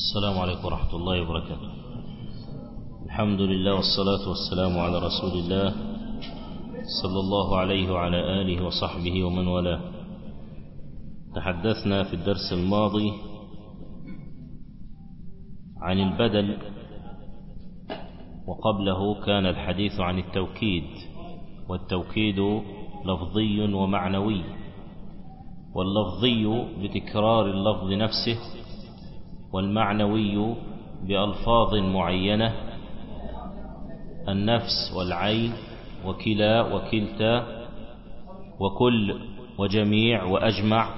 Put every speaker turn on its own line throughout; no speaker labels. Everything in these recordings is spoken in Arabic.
السلام عليكم ورحمة الله وبركاته. الحمد لله والصلاة والسلام على رسول الله صلى الله عليه وعلى آله وصحبه ومن والاه. تحدثنا في الدرس الماضي عن البدل وقبله كان الحديث عن التوكيد والتوكيد لفظي ومعنوي واللفظي بتكرار اللفظ نفسه والمعنوي بألفاظ معينة النفس والعين وكلا وكلتا وكل وجميع وأجمع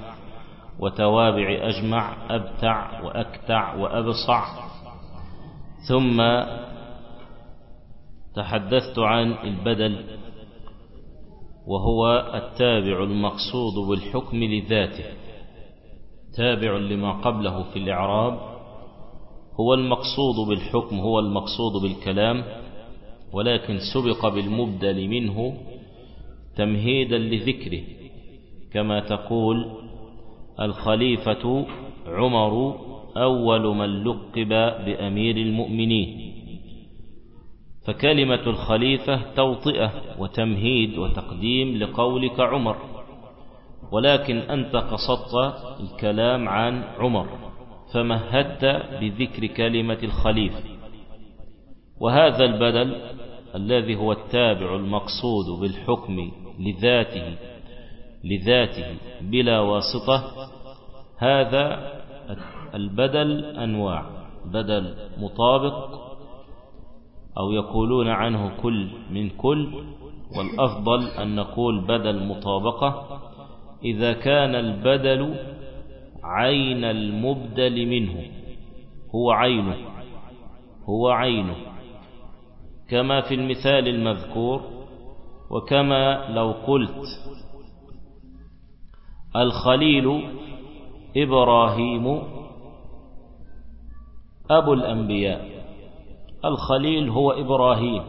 وتوابع أجمع أبتع وأكتع وأبصع. ثم تحدثت عن البدل وهو التابع المقصود بالحكم لذاته. تابع لما قبله في الإعراب هو المقصود بالحكم هو المقصود بالكلام ولكن سبق بالمبدل منه تمهيدا لذكره كما تقول الخليفة عمر أول من لقب بأمير المؤمنين. فكلمة الخليفة توطئة وتمهيد وتقديم لقولك عمر. ولكن أنت قصدت الكلام عن عمر فمهدت بذكر كلمة الخليفة. وهذا البدل الذي هو التابع المقصود بالحكم لذاته لذاته بلا واسطة هذا البدل أنواع. بدل مطابق أو يقولون عنه كل من كل والأفضل أن نقول بدل مطابقة. إذا كان البدل عين المبدل منه. هو عينه. هو عينه. كما في المثال المذكور وكما لو قلت الخليل إبراهيم أبو الأنبياء. الخليل هو إبراهيم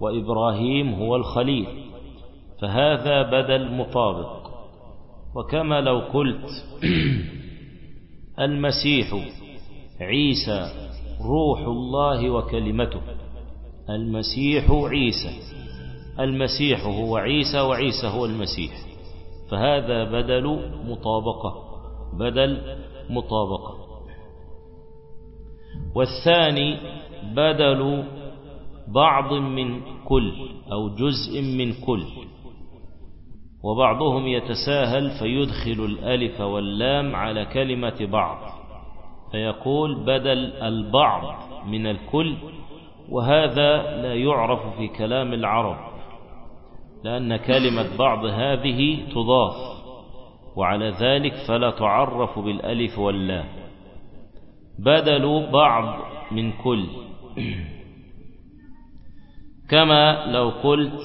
وإبراهيم هو الخليل. فهذا بدل مطابق. وكما لو قلت المسيح عيسى روح الله وكلمته. المسيح عيسى. المسيح هو عيسى وعيسى هو المسيح. فهذا بدل مطابقة. بدل مطابقة. والثاني بدل بعض من كل أو جزء من كل. وبعضهم يتساهل فيدخل الألف واللام على كلمة بعض فيقول بدل البعض من الكل وهذا لا يعرف في كلام العرب لأن كلمة بعض هذه تضاف وعلى ذلك فلا تعرف بالألف واللام. بدل بعض من كل. كما لو قلت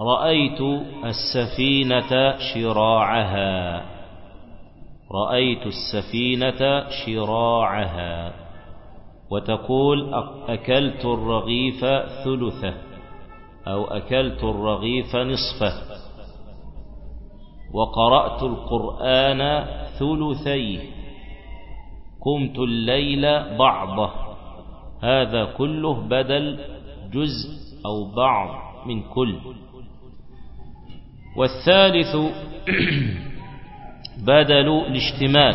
رأيت السفينة شراعها. رأيت السفينة شراعها. وتقول أكلت الرغيف ثلثه أو أكلت الرغيف نصفه. وقرأت القرآن ثلثيه. قمت الليل بعضه. هذا كله بدل جزء أو بعض من كل. والثالث بدل الاشتمال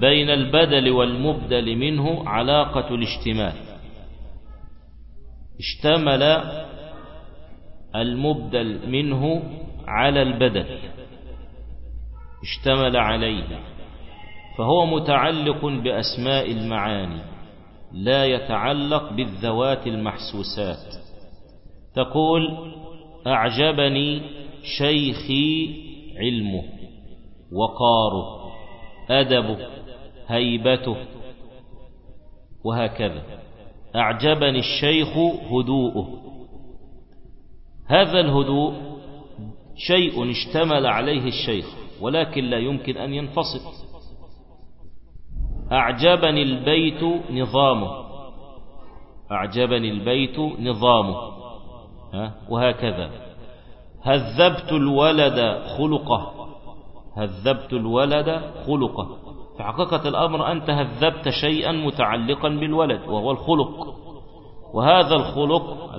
بين البدل والمبدل منه علاقة الاشتمال. اشتمل المبدل منه على البدل. اشتمل عليه. فهو متعلق بأسماء المعاني لا يتعلق بالذوات المحسوسات. تقول أعجبني شيخي علمه وقاره أدبه هيبته وهكذا. أعجبني الشيخ هدوءه. هذا الهدوء شيء اشتمل عليه الشيخ ولكن لا يمكن أن ينفصل. أعجبني البيت نظامه. أعجبني البيت نظامه. وهكذا. هذبت الولد خلقه. هذبت الولد خلقه. في حقيقة الأمر أنت هذبت شيئا متعلقا بالولد وهو الخلق. وهذا الخلق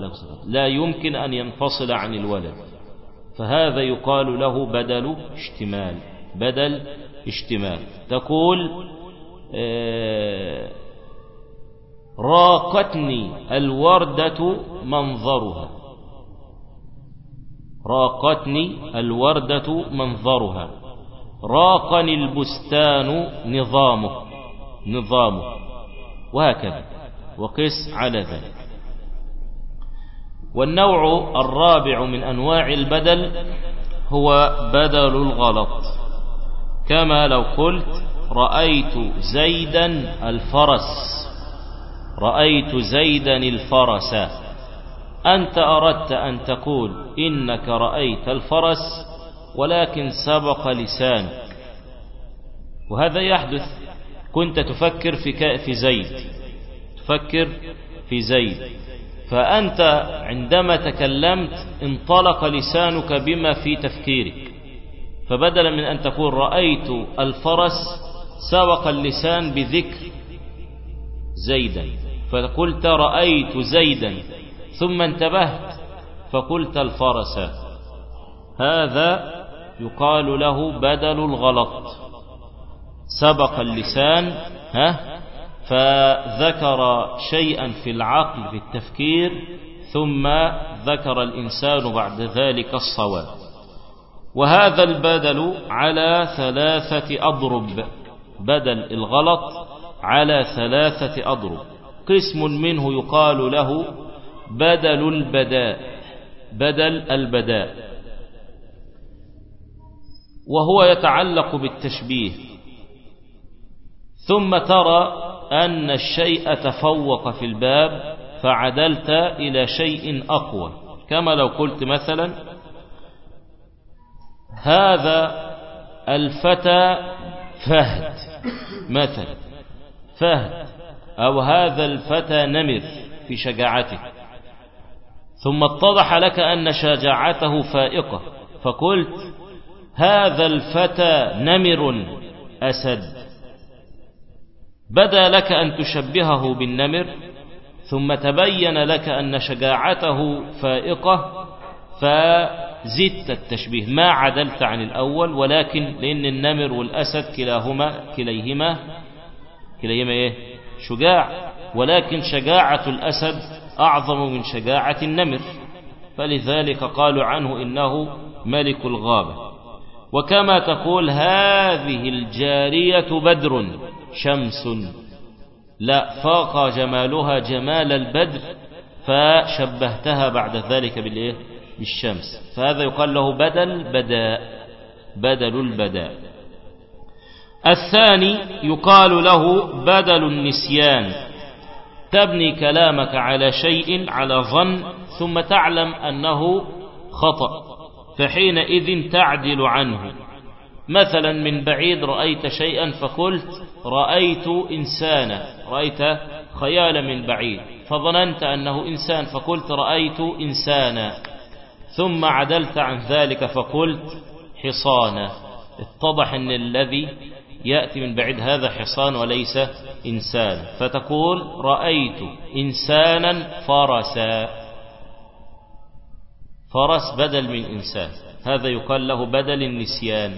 لا يمكن أن ينفصل عن الولد. فهذا يقال له بدل اشتمال. بدل اشتمال. تقول آه، راقتني الوردة منظرها. راقتني الوردة منظرها. راقني البستان نظامه. نظامه. وهكذا. وقس على ذلك. والنوع الرابع من أنواع البدل هو بدل الغلط. كما لو قلت رأيت زيدا الفرس. رأيت زيدا الفرس. أنت أردت أن تقول إنك رأيت الفرس ولكن سبق لسانك. وهذا يحدث. كنت تفكر في في زيد. تفكر في زيد. فأنت عندما تكلمت انطلق لسانك بما في تفكيرك. فبدلا من أن تقول رأيت الفرس سبق اللسان بذكر زيدا. فقلت رأيت زيدا. ثم انتبهت فقلت الفرس. هذا يقال له بدل الغلط. سبق اللسان ها؟ فذكر شيئا في العقل في التفكير ثم ذكر الإنسان بعد ذلك الصواب. وهذا البدل على ثلاثة أضرب. بدل الغلط على ثلاثة أضرب. قسم منه يقال له بدل البداء بدل البداء. وهو يتعلق بالتشبيه. ثم ترى أن الشيء تفوق في الباب فعدلت إلى شيء أقوى. كما لو قلت مثلا هذا الفتى فهد مثلا فهد أو هذا الفتى نمر في شجاعته. ثم اتضح لك أن شجاعته فائقة فقلت هذا الفتى نمر أسد. بدا لك أن تشبهه بالنمر ثم تبين لك أن شجاعته فائقة فزدت التشبيه. ما عدلت عن الأول ولكن لأن النمر والأسد كلاهما كليهما كليهما إيه؟ شجاع. ولكن شجاعة الأسد أعظم من شجاعة النمر. فلذلك قالوا عنه إنه ملك الغابة. وكما تقول هذه الجارية بدر شمس. لا فاق جمالها جمال البدر فشبهتها بعد ذلك بالإيه؟ بالشمس. فهذا يقال له بدل بداء بدل البداء. الثاني يقال له بدل النسيان. تبني كلامك على شيء على ظن ثم تعلم أنه خطأ فحينئذ تعدل عنه. مثلا من بعيد رأيت شيئا فقلت رأيت إنسانا رأيت خيالا من بعيد فظننت أنه إنسان فقلت رأيت إنسانا ثم عدلت عن ذلك فقلت حصانا اتضح أن الذي يأتي من بعيد هذا حصان وليس إنسان. فتقول رأيت إنسانا فرسا. فرس بدل من إنسان. هذا يقال له بدل النسيان.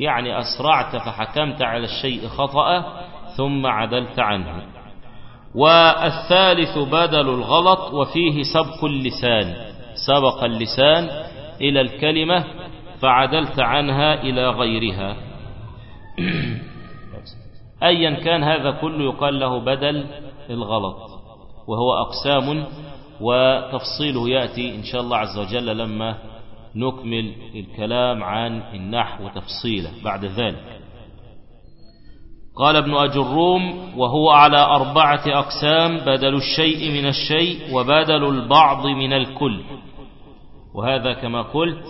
يعني أسرعت فحكمت على الشيء خطأ ثم عدلت عنه. والثالث بدل الغلط وفيه سبق اللسان. سبق اللسان إلى الكلمة فعدلت عنها إلى غيرها. أيا كان هذا كله يقال له بدل الغلط وهو أقسام وتفصيله يأتي إن شاء الله عز وجل لما نكمل الكلام عن النحو تفصيلا بعد ذلك. قال ابن أجروم وهو على أربعة أقسام بدل الشيء من الشيء وبدل البعض من الكل. وهذا كما قلت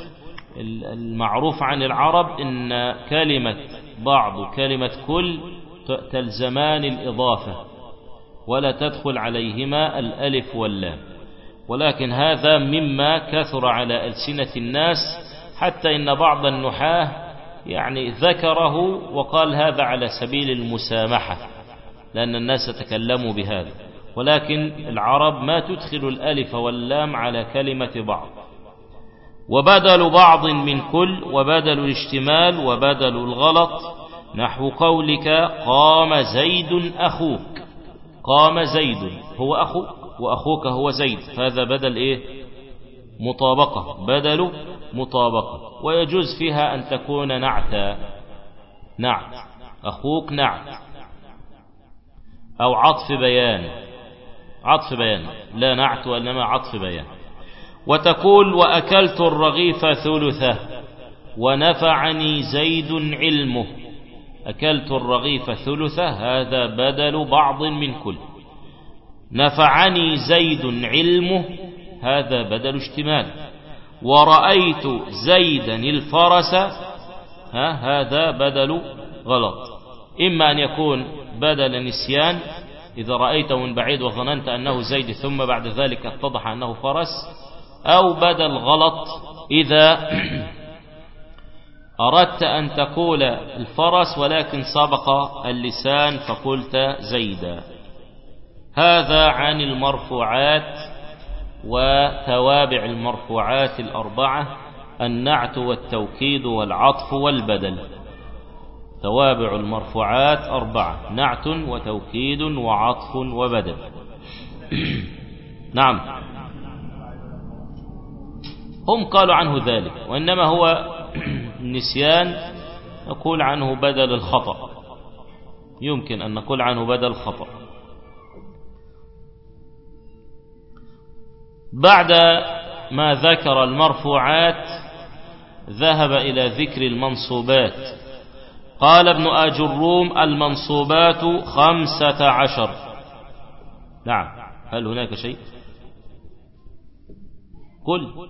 المعروف عن العرب إن كلمة بعض وكلمة كل تلزمان الإضافة ولا تدخل عليهما الألف واللام. ولكن هذا مما كثر على ألسنة الناس حتى إن بعض النحاة يعني ذكره وقال هذا على سبيل المسامحة لأن الناس تكلموا بهذا. ولكن العرب ما تدخل الألف واللام على كلمة بعض. وبدل بعض من كل وبدل الاشتمال وبدل الغلط. نحو قولك قام زيد أخوك. قام زيد هو أخوك وأخوك هو زيد. فهذا بدل إيه؟ مطابقة. بدل مطابقة. ويجوز فيها أن تكون نعتا نعت. أخوك نعت. أو عطف بيان. عطف بيان. لا نعت وإنما عطف بيان. وتقول وأكلت الرغيف ثلثه ونفعني زيد علمه. أكلت الرغيف ثلثه هذا بدل بعض من كل. نفعني زيد علمه هذا بدل اشتمال. ورأيت زيدا الفرس ها هذا بدل غلط. إما أن يكون بدل نسيان إذا رأيته من بعيد وظننت أنه زيد ثم بعد ذلك اتضح أنه فرس أو بدل غلط إذا أردت أن تقول الفرس ولكن سبق اللسان فقلت زيدا. هذا عن المرفوعات وتوابع المرفوعات الأربعة النعت والتوكيد والعطف والبدل. توابع المرفوعات أربعة نعت وتوكيد وعطف وبدل. نعم. هم قالوا عنه ذلك وإنما هو النسيان نقول عنه بدل الخطأ. يمكن أن نقول عنه بدل خطأ بعد ما ذكر المرفوعات ذهب إلى ذكر المنصوبات. قال ابن آجروم المنصوبات خمسة عشر. نعم هل هناك شيء؟ قل.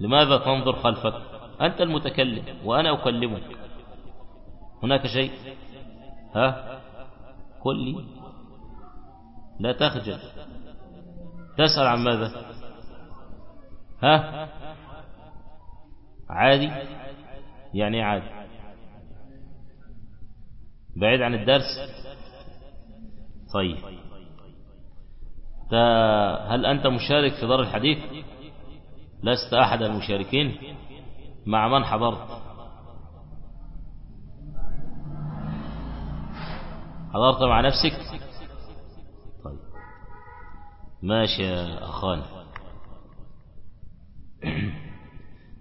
لماذا تنظر خلفك؟ أنت المتكلم وأنا أكلمك. هناك شيء؟ ها؟ قل لي لا تخجل. تسأل عن ماذا؟ ها؟ عادي؟ يعني عادي. بعيد عن الدرس؟ طيب. هل أنت مشارك في دار الحديث؟ لست أحد المشاركين. مع من حضرت؟ حضرت مع نفسك؟ طيب. ماشي يا أخوان.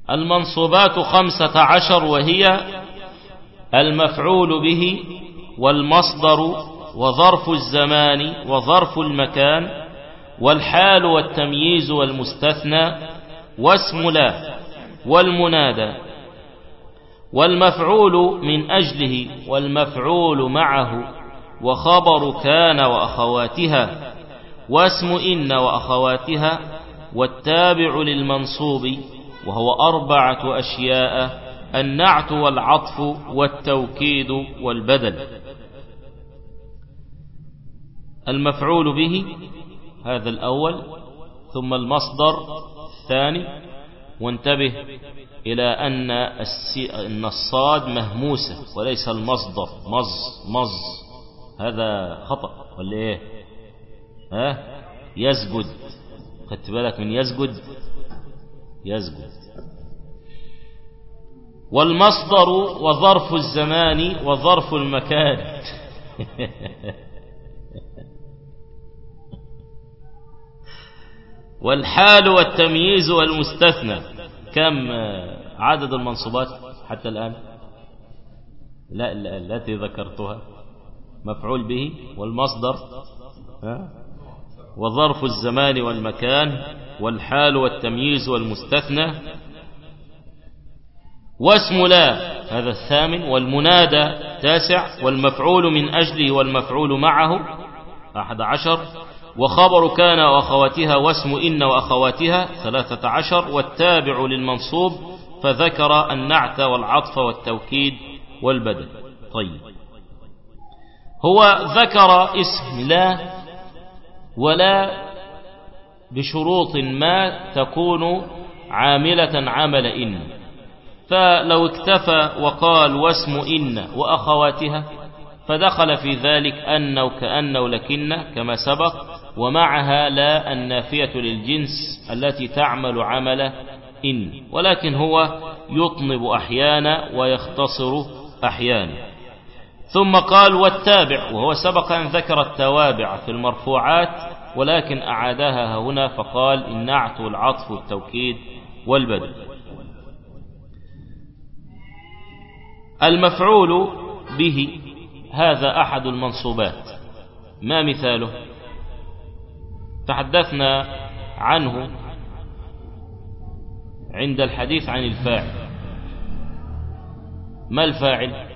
المنصوبات خمسة عشر وهي المفعول به والمصدر وظرف الزمان وظرف المكان والحال والتمييز والمستثنى واسم لا والمنادى والمفعول من أجله والمفعول معه وخبر كان وأخواتها واسم إن وأخواتها والتابع للمنصوب وهو أربعة أشياء النعت والعطف والتوكيد والبدل. المفعول به هذا الأول ثم المصدر الثاني وانتبه إلى أن الصاد مهموسة وليس المصدر مز مز. هذا خطأ ولا إيه؟ ها؟ يسجد. خدت بالك من يسجد؟ يسجد. والمصدر وظرف الزمان وظرف المكان. والحال والتمييز والمستثنى. كم عدد المنصوبات حتى الآن؟ لا التي ذكرتها. مفعول به والمصدر وظرف الزمان والمكان والحال والتمييز والمستثنى. واسم لا هذا الثامن. والمنادى تاسع. والمفعول من أجله والمفعول معه أحد عشر. وخبر كان وأخواتها واسم إن وأخواتها ثلاثة عشر والتابع للمنصوب فذكر النعت والعطف والتوكيد والبدل. طيب. هو ذكر اسم لا ولا بشروط ما تكون عاملة عمل إن. فلو اكتفى وقال واسم إن وأخواتها فدخل في ذلك أن وكأن ولكن كما سبق ومعها لا النافية للجنس التي تعمل عمل إن ولكن هو يطنب أحيانا ويختصر أحيانا ثم قال والتابع وهو سبق أن ذكر التوابع في المرفوعات ولكن أعادها هنا فقال النعت والعطف والتوكيد والبدل. المفعول به هذا أحد المنصوبات. ما مثاله؟ تحدثنا عنه عند الحديث عن الفاعل. ما الفاعل؟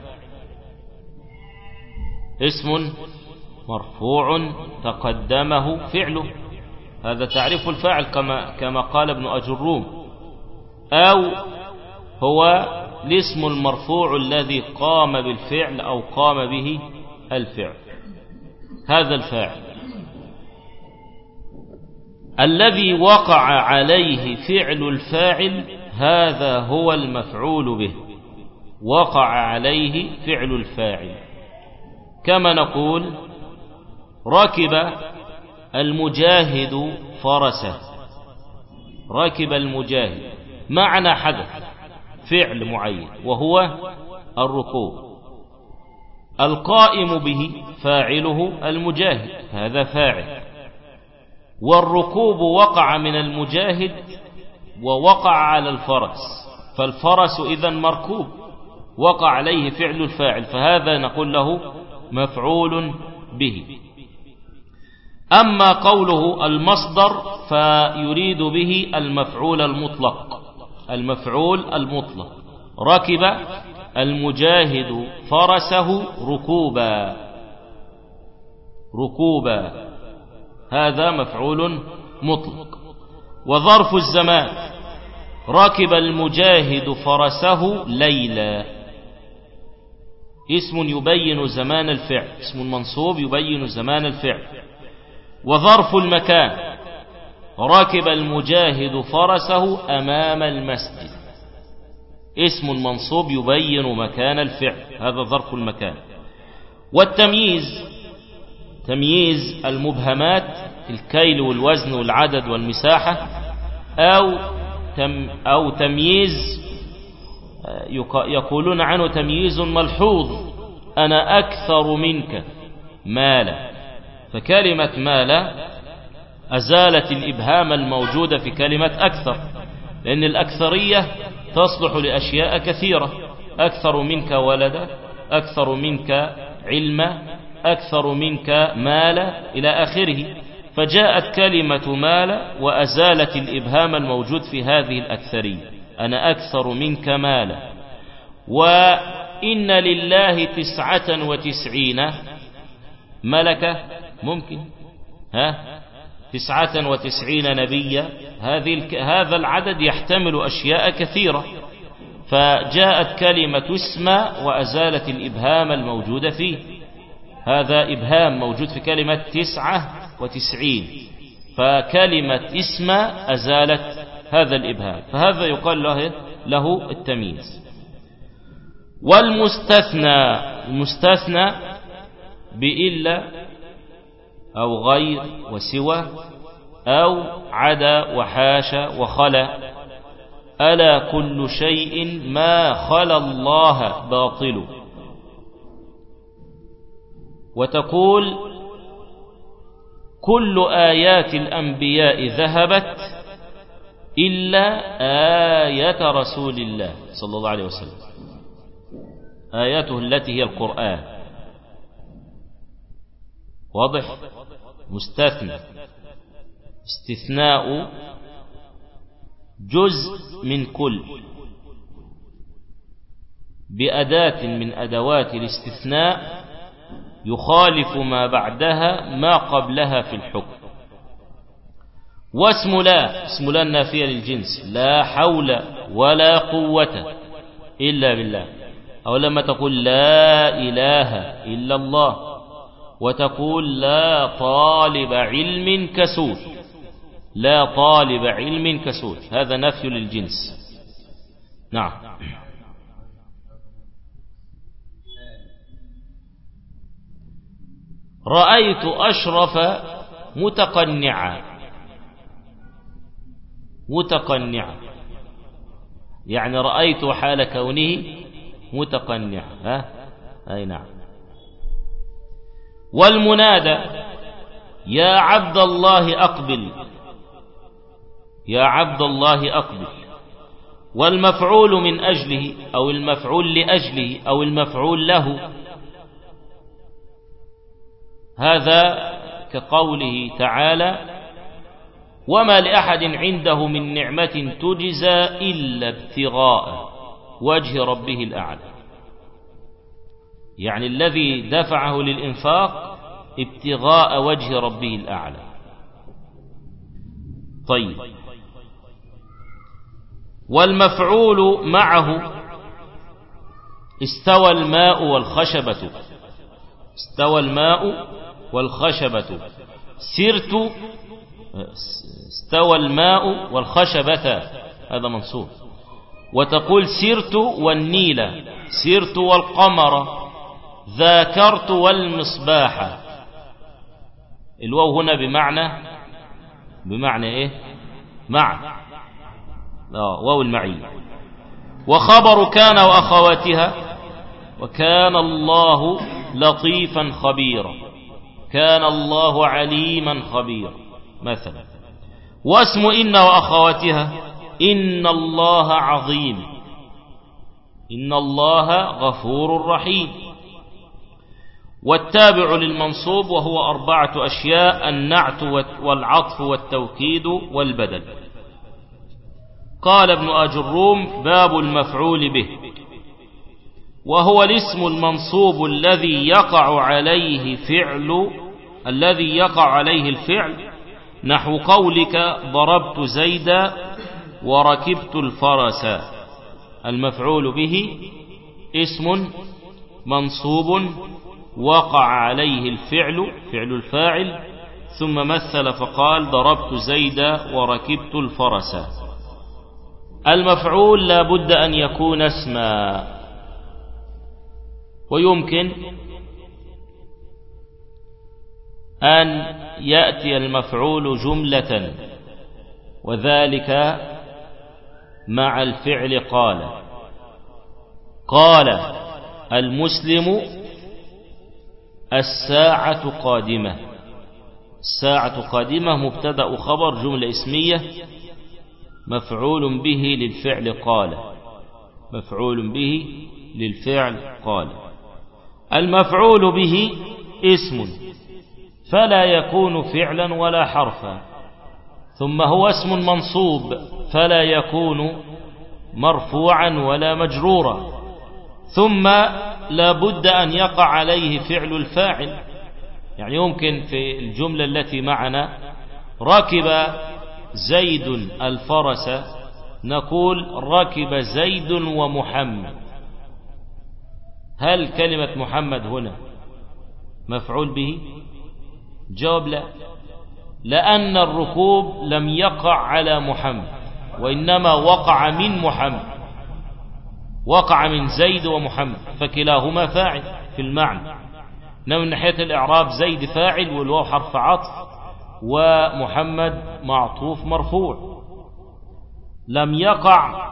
اسم مرفوع تقدمه فعله. هذا تعريف الفاعل كما, كما قال ابن أجروم. أو هو الاسم المرفوع الذي قام بالفعل أو قام به الفعل. هذا الفاعل. الذي وقع عليه فعل الفاعل هذا هو المفعول به. وقع عليه فعل الفاعل. كما نقول ركب المجاهد فرسه. ركب المجاهد. معنى حدث فعل معين وهو الركوب القائم به فاعله المجاهد. هذا فاعل. والركوب وقع من المجاهد ووقع على الفرس فالفرس إذا مركوب وقع عليه فعل الفاعل فهذا نقول له مفعول به. أما قوله المصدر فيريد به المفعول المطلق المفعول المطلق. ركب المجاهد فرسه ركوبا ركوبا. هذا مفعول مطلق. وظرف الزمان ركب المجاهد فرسه ليلا. اسم يبين زمان الفعل اسم منصوب يبين زمان الفعل. وظرف المكان ركب المجاهد فرسه أمام المسجد. اسم منصوب يبين مكان الفعل هذا ظرف المكان. والتمييز تمييز المبهمات الكيل والوزن والعدد والمساحة أو تم أو تمييز يقولون عنه تمييز ملحوظ أنا أكثر منك مالا. فكلمة مالا أزالت الإبهام الموجودة في كلمة أكثر لأن الأكثرية تصلح لأشياء كثيرة أكثر منك ولدا أكثر منك علما أكثر منك مال إلى آخره. فجاءت كلمة مال وأزالت الإبهام الموجود في هذه الأكثرية أنا أكثر منك مالا وإن لله تسعة وتسعين. ملكة ممكن. ها؟ تسعة وتسعين نبيا. هذا العدد يحتمل أشياء كثيرة. فجاءت كلمة اسم وأزالت الإبهام الموجود فيه. هذا إبهام موجود في كلمة تسعة وتسعين. فكلمة اسم أزالت هذا الإبهام. فهذا يقال له, له التمييز. والمستثنى المستثنى بإلا أو غير وسوى أو عدا وحاشا وخلا. ألا كل شيء ما خلا الله باطل. وتقول كل آيات الأنبياء ذهبت إلا آية رسول الله صلى الله عليه وسلم. آياته التي هي القرآن. واضح؟ مستثنى. استثناء جزء من كل. بأداة من أدوات الاستثناء يخالف ما بعدها ما قبلها في الحكم. واسم لا اسم لا النافية للجنس لا حول ولا قوة إلا بالله. أو لما تقول لا إله إلا الله وتقول لا طالب علم كسول لا طالب علم كسول هذا نفي للجنس. نعم. رأيت أشرف متقنعا. متقنعا. يعني رأيت حال كونه متقنعا. ها؟ أي نعم. والمنادى يا عبد الله أقبل. يا عبد الله أقبل. والمفعول من أجله أو المفعول لأجله أو المفعول له. هذا كقوله تعالى وما لأحد عنده من نعمة تجزى إلا ابتغاء وجه ربه الأعلى. يعني الذي دفعه للإنفاق ابتغاء وجه ربه الأعلى. طيب. والمفعول معه استوى الماء والخشبة. استوى الماء والخشبة. سرت استوى الماء والخشبة. هذا منصوب. وتقول سرت والنيل سرت والقمر ذاكرت والمصباح. الواو هنا بمعنى بمعنى إيه؟ مع. واو المعية وخبر كان وأخواتها وكان الله لطيفا خبيرا. كان الله عليما خبيرا. مثلا واسم إن وأخواتها إن الله عظيم. إن الله غفور رحيم. والتابع للمنصوب وهو أربعة أشياء النعت والعطف والتوكيد والبدل. قال ابن أجروم باب المفعول به. وهو الاسم المنصوب الذي يقع عليه فعل الذي يقع عليه الفعل. نحو قولك ضربت زيدا وركبت الفرس. المفعول به اسم منصوب وقع عليه الفعل فعل الفاعل. ثم مثل فقال ضربت زيدا وركبت الفرس. المفعول لا بد أن يكون اسما. ويمكن أن يأتي المفعول جملة وذلك مع الفعل قال. قال المسلم الساعة قادمة. الساعة قادمة مبتدأ خبر جملة اسمية مفعول به للفعل قال. مفعول به للفعل قال. المفعول به اسم فلا يكون فعلا ولا حرفا. ثم هو اسم منصوب فلا يكون مرفوعا ولا مجرورا. ثم لا بد أن يقع عليه فعل الفاعل. يعني يمكن في الجملة التي معنا ركب زيد الفرس نقول ركب زيد ومحمد. هل كلمة محمد هنا مفعول به؟ جواب لا. لأن الركوب لم يقع على محمد وإنما وقع من محمد. وقع من زيد ومحمد فكلاهما فاعل في المعنى. من ناحية الإعراب زيد فاعل والواو حرف عطف ومحمد معطوف مرفوع. لم يقع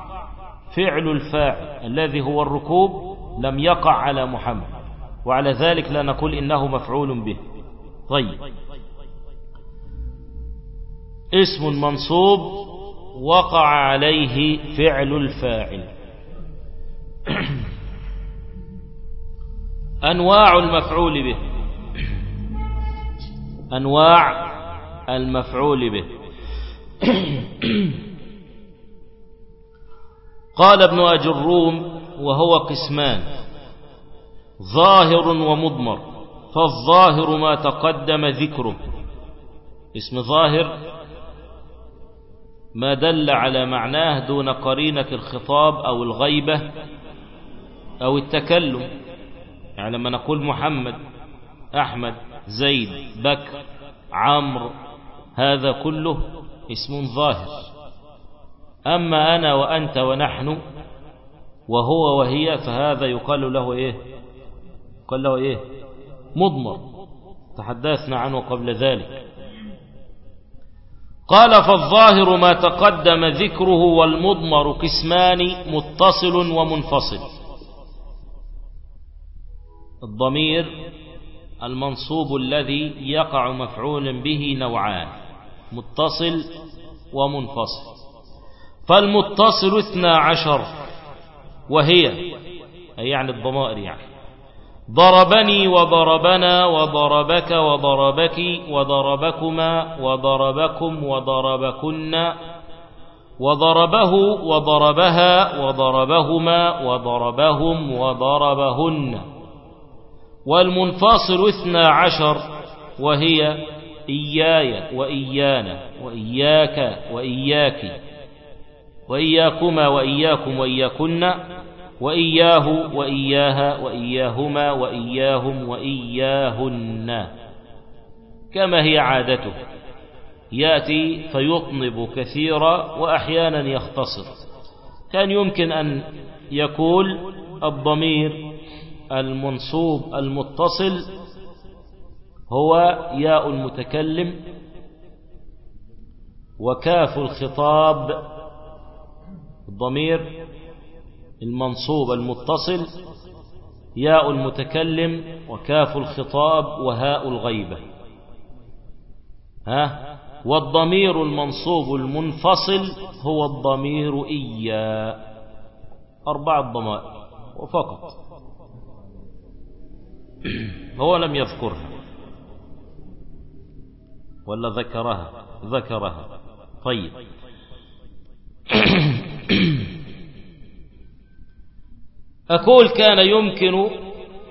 فعل الفاعل الذي هو الركوب لم يقع على محمد. وعلى ذلك لا نقول إنه مفعول به. طيب. اسم منصوب وقع عليه فعل الفاعل. أنواع المفعول به. أنواع المفعول به. قال ابن أجروم وهو قسمان ظاهر ومضمر فالظاهر ما تقدم ذكره. اسم ظاهر ما دل على معناه دون قرينة الخطاب أو الغيبة أو التكلم. يعني لما نقول محمد أحمد زيد بكر عمرو هذا كله اسم ظاهر. أما أنا وأنت ونحن وهو وهي فهذا يقال له إيه؟ يقال له إيه؟ مضمر. تحدثنا عنه قبل ذلك. قال فالظاهر ما تقدم ذكره والمضمر قسمان متصل ومنفصل. الضمير المنصوب الذي يقع مفعول به نوعان متصل ومنفصل. فالمتصل اثنا عشر وهي أي يعني الضمائر يعني. ضربني وضربنا وضربك وضربك وضربكما وضربكم وضربكن وضربه وضربها وضربهما وضربهم وضربهن. والمنفصل اثنا عشر وهي إياي وإيانا وإياك وإياك. وإياكما وإياكم وإياكن وإياه وإياها وإياهما وإياهم وإياهن. كما هي عادته يأتي فيطنب كثيرا وأحيانا يختصر. كان يمكن أن يقول الضمير المنصوب المتصل هو ياء المتكلم وكاف الخطاب الضمير المنصوب المتصل ياء المتكلم وكاف الخطاب وهاء الغيبة. ها؟ والضمير المنصوب المنفصل هو الضمير إيا. أربعة ضمائر وفقط. هو لم يذكرها. ولا ذكرها ذكرها. طيب. أقول كان يمكن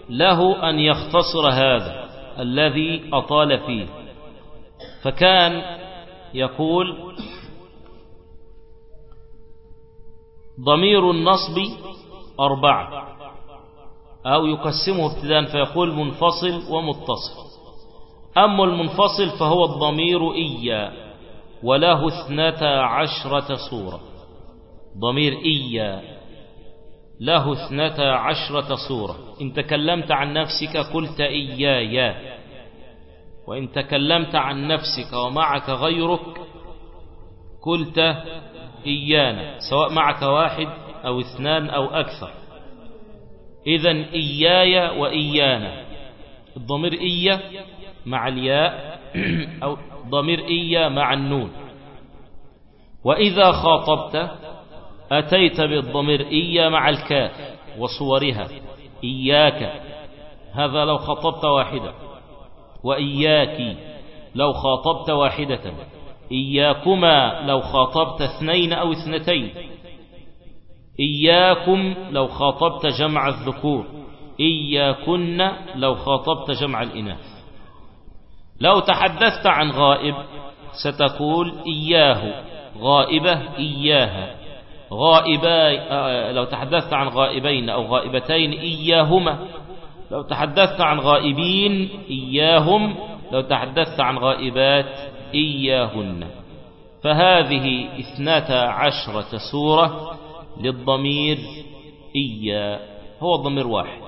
له أن يختصر هذا الذي أطال فيه. فكان يقول ضمير النصب أربعة. أو يقسمه ابتداء فيقول منفصل ومتصل. أما المنفصل فهو الضمير إيا وله اثنتا عشرة صورة. ضمير إيا له اثنتا عشرة صورة. إن تكلمت عن نفسك قلت إيايا. وإن تكلمت عن نفسك ومعك غيرك قلت إيانا. سواء معك واحد أو اثنان أو أكثر. إذا إياي وإيانا. الضمير إيا مع الياء أو ضمير إيا مع النون. وإذا خاطبت أتيت بالضمير إيا مع الكاف وصورها. إياك. هذا لو خطبت واحدة. وإياك. لو خاطبت واحدة. إياكما لو خاطبت اثنين أو اثنتين. إياكم لو خاطبت جمع الذكور. إياكن لو خاطبت جمع الإناث. لو تحدثت عن غائب ستقول إياه. غائبة إياها. غائباي آه، لو تحدثت عن غائبين أو غائبتين إياهما. لو تحدثت عن غائبين إياهم. لو تحدثت عن غائبات إياهن. فهذه اثنتا عشرة سورة للضمير إيا. هو ضمير واحد.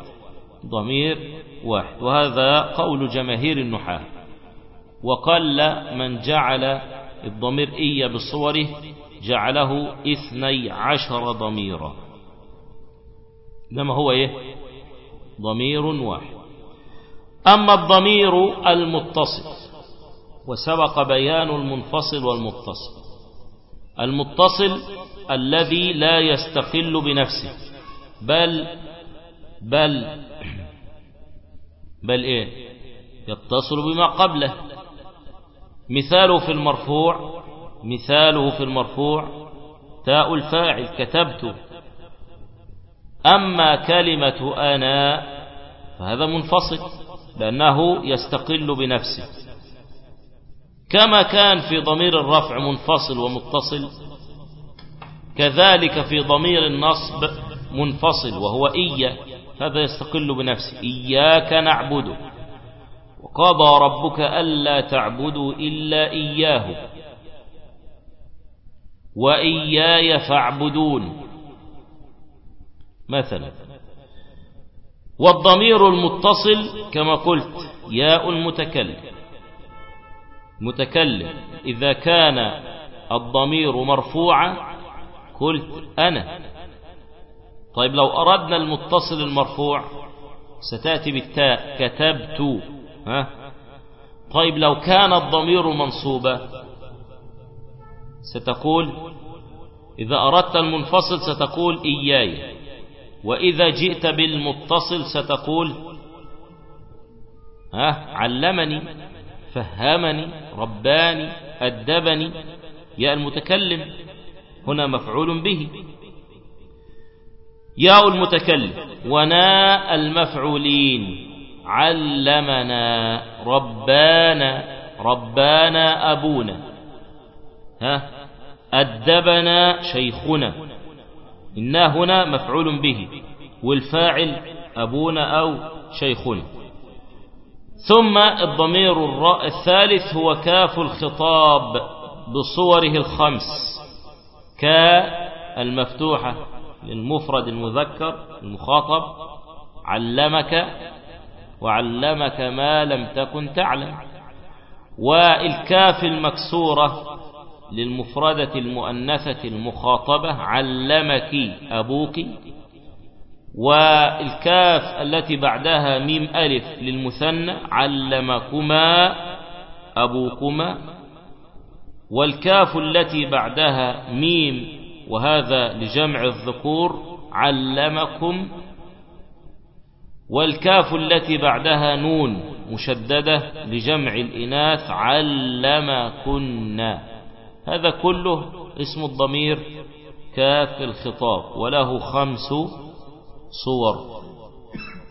ضمير واحد. وهذا قول جماهير النحاة. وقل من جعل الضمير إيا بصوره جعله اثني عشر ضميرا. إنما هو إيه؟ ضمير واحد. أما الضمير المتصل وسبق بيان المنفصل والمتصل. المتصل الذي لا يستقل بنفسه بل بل بل إيه؟ يتصل بما قبله. مثاله في المرفوع مثاله في المرفوع تاء الفاعل كتبت. أما كلمة أنا فهذا منفصل لأنه يستقل بنفسه. كما كان في ضمير الرفع منفصل ومتصل كذلك في ضمير النصب منفصل وهو إيا هذا يستقل بنفسه. إياك نعبد. وقضى ربك ألا تعبدوا إلا إياه. وإياي فاعبدون. مثلا والضمير المتصل كما قلت ياء المتكلم. متكلم إذا كان الضمير مرفوعا قلت أنا. طيب لو أردنا المتصل المرفوع ستأتي بالتاء كتبت ها؟ طيب لو كان الضمير منصوبا ستقول إذا أردت المنفصل ستقول إياي وإذا جئت بالمتصل ستقول ها علمني فهمني رباني أدبني يا المتكلم هنا مفعول به. ياء المتكلم وناء المفعولين علمنا ربانا ربانا أبونا. ها أدبنا شيخنا. إنا هنا مفعول به. والفاعل أبونا أو شيخنا. ثم الضمير الثالث هو كاف الخطاب بصوره الخمس. كالمفتوحة للمفرد المذكر المخاطب. علمك وعلمك ما لم تكن تعلم. والكاف المكسورة للمفردة المؤنثة المخاطبة علمك أبوك والكاف التي بعدها ميم ألف للمثنى علمكما أبوكما والكاف التي بعدها ميم وهذا لجمع الذكور علمكم والكاف التي بعدها نون مشددة لجمع الإناث علمكن. هذا كله اسم الضمير كاف الخطاب وله خمس صور.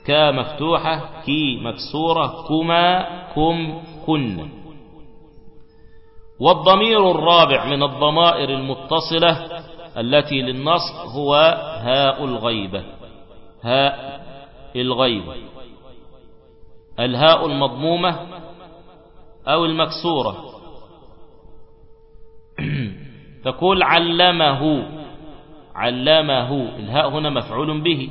كا مفتوحة كي مكسورة كما كم كن. والضمير الرابع من الضمائر المتصلة التي للنصب هو هاء الغيبة. هاء الغيبة. الهاء المضمومة أو المكسورة. تقول علمه علمه الهاء هنا مفعول به.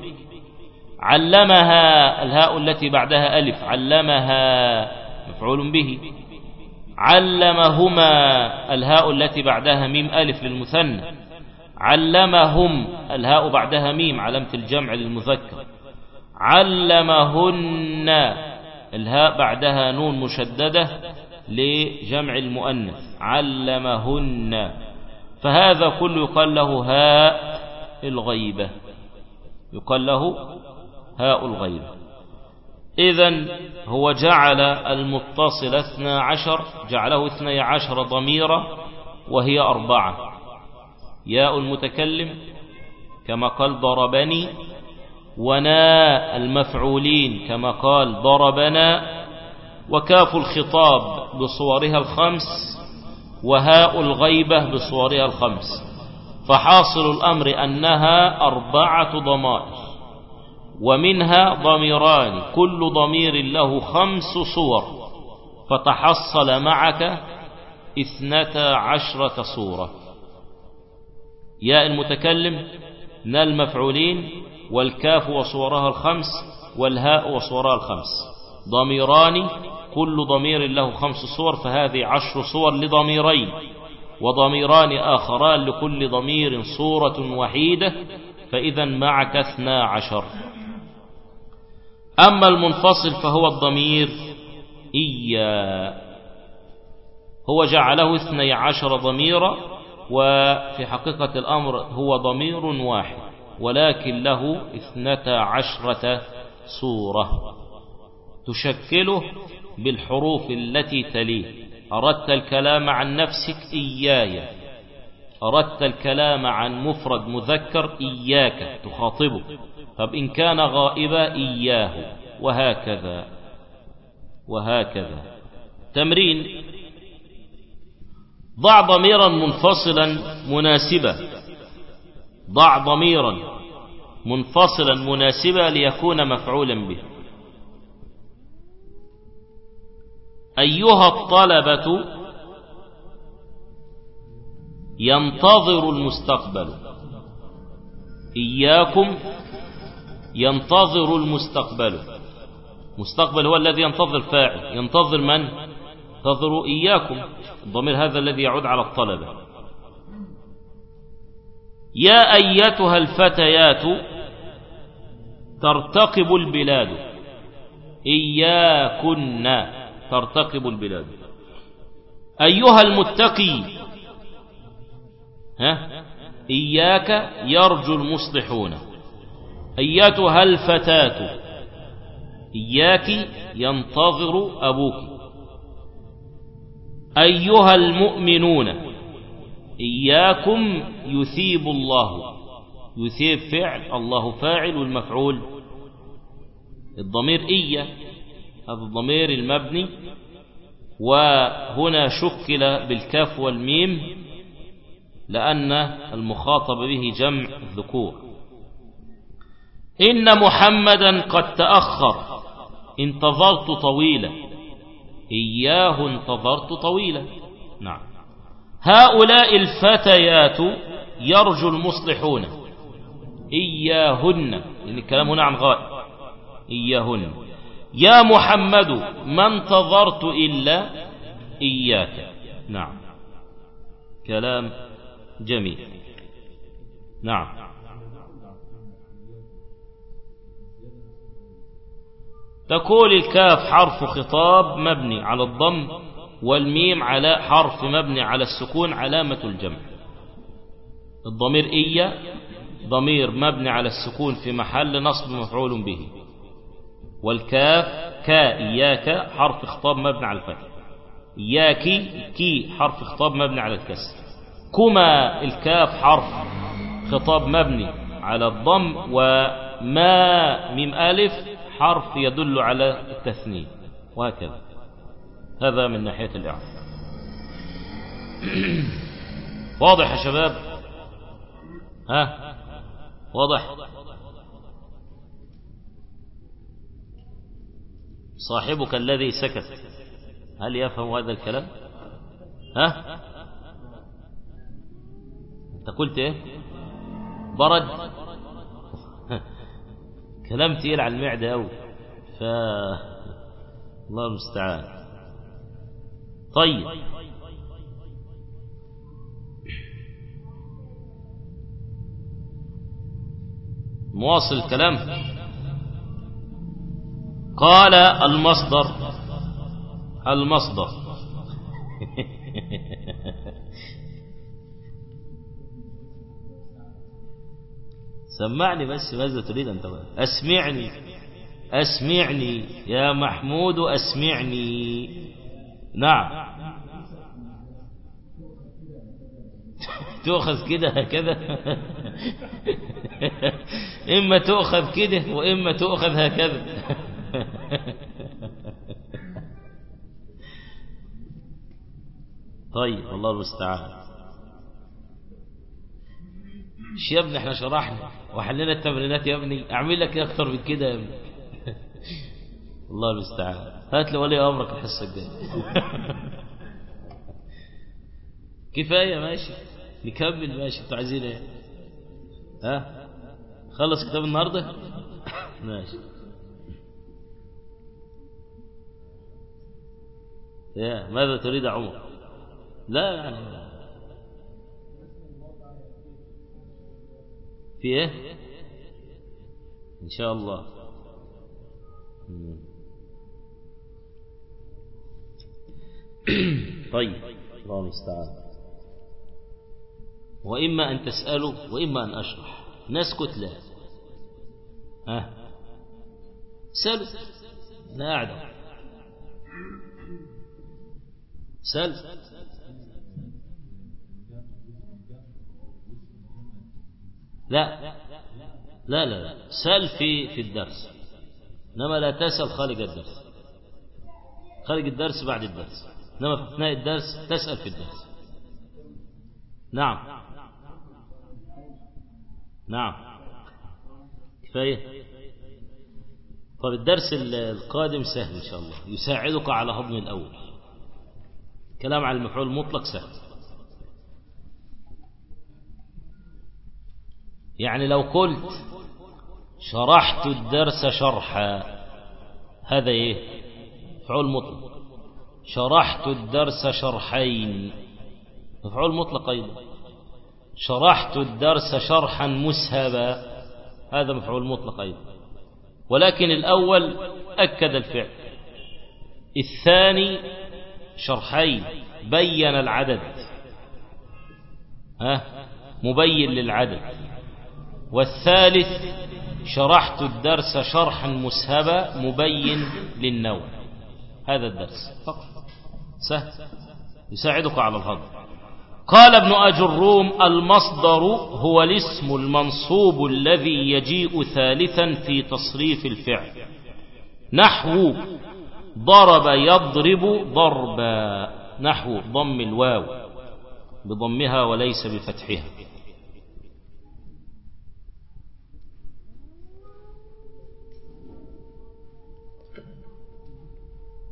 علمها الهاء التي بعدها ألف علمها مفعول به. علمهما الهاء التي بعدها ميم ألف للمثنى. علمهم الهاء بعدها ميم علامة الجمع للمذكر. علمهن الهاء بعدها نون مشددة. لجمع المؤنث. علمهن. فهذا كله يقال له هاء الغيبة. يقال له هاء الغيبة. إذا هو جعل المتصل اثنى عشر جعله اثني عشر ضميرا وهي أربعة. ياء المتكلم كما قال ضربني وناء المفعولين كما قال ضربنا وكاف الخطاب بصورها الخمس وهاء الغيبة بصورها الخمس. فحاصل الأمر أنها أربعة ضمائر ومنها ضميران كل ضمير له خمس صور. فتحصل معك اثنتا عشرة صورة. ياء المتكلم نا المفعولين والكاف وصورها الخمس والهاء وصورها الخمس. ضميران كل ضمير له خمس صور فهذه عشر صور لضميرين وضميران آخران لكل ضمير صورة وحيدة فإذا معك اثنا عشر. أما المنفصل فهو الضمير إيا هو جعله اثني عشر ضميرا وفي حقيقة الأمر هو ضمير واحد ولكن له اثنتا عشرة صورة. تشكله بالحروف التي تليه. أردت الكلام عن نفسك إياي. أردت الكلام عن مفرد مذكر إياك تخاطبه. طب إن كان غائبا إياه. وهكذا. وهكذا. تمرين. ضع ضميرا منفصلا مناسبا ضع ضميرا منفصلا مناسبا ليكون مفعولا به. أيها الطلبة ينتظر المستقبل. إياكم ينتظر المستقبل. مستقبل هو الذي ينتظر الفاعل. ينتظر من؟ ينتظر إياكم. الضمير هذا الذي يعود على الطلبة. يا أيتها الفتيات ترتقب البلاد. إياكن. ترتقب البلاد. أيها المتقي ها إياك يرجو المصلحون. أيتها الفتاة إياك ينتظر أبوك. أيها المؤمنون إياكم يثيب الله. يثيب فعل الله فاعل والمفعول. الضمير إيا الضمير المبني وهنا شكل بالكاف والميم لأن المخاطب به جمع ذكور إن محمدا قد تأخر انتظرت طويلا. إياه انتظرت طويلا. نعم. هؤلاء الفتيات يرجو المصلحون. إياهن يعني الكلام هنا عن غائب. إياهن. يا محمد ما انتظرت إلا إياك. نعم. كلام جميل. نعم. تقول الكاف حرف خطاب مبني على الضم والميم على حرف مبني على السكون علامة الجمع. الضمير إيا ضمير مبني على السكون في محل نصب مفعول به. والكاف كا إياك حرف خطاب مبني على الفتح. إياكي كي حرف خطاب مبني على الكسر. كما الكاف حرف خطاب مبني على الضم وما ميم ألف حرف يدل على التثنية. وهكذا. هذا من ناحية الإعراب. واضح يا شباب؟ ها؟ واضح؟ صاحبك الذي سكت. هل يفهم هذا الكلام؟ ها؟ انت قلت إيه؟ برد. كلام تقيل على المعدة أوي؟ ف الله المستعان. طيب. مواصل الكلام؟ قال المصدر. المصدر. سمعني بس ماذا تريد أن تقول أسمعني. أسمعني. يا محمود أسمعني. نعم. تؤخذ كده هكذا؟ إما تؤخذ كده وإما تؤخذ هكذا. طيب الله المستعان. يا ابني إحنا شرحنا وحلينا التمرينات يا ابني. اعمل لك أكتر من كده يا ابني؟ الله المستعان. هات لي ولي أمرك الحصة الجاية. كفاية ماشي. نكمل ماشي. أنتوا عايزين إيه؟ ها؟ خلص كتاب النهارده؟ ماشي. ماذا تريد عمر؟ لا يعني في إيه؟ إن شاء الله. طيب الله المستعان. وإما أن تسألوا وإما أن أشرح. نسكت لا ها؟ سألوا. أنا قاعد سأل. لا. لا لا لا. سأل في في الدرس. إنما لا تسأل خارج الدرس. خارج الدرس بعد الدرس. إنما في أثناء الدرس تسأل في الدرس. نعم. نعم. كفاية. طب الدرس القادم سهل إن شاء الله. يساعدك على هضم الأول. كلام على المفعول المطلق سهل. يعني لو قلت شرحت الدرس شرحا هذا إيه؟ مفعول مطلق. شرحت الدرس شرحين مفعول مطلق أيضا. شرحت الدرس شرحا مسهبا هذا مفعول مطلق أيضا. ولكن الأول أكد الفعل. الثاني شرحين بين العدد. ها؟ مبين للعدد. والثالث شرحت الدرس شرحا مسهبا مبين للنوع. هذا الدرس. فقط. سهل. يساعدك على الهضم. قال ابن أجروم المصدر هو الاسم المنصوب الذي يجيء ثالثا في تصريف الفعل. نحو ضرب يضرب ضربا نحو ضم الواو بضمها وليس بفتحها.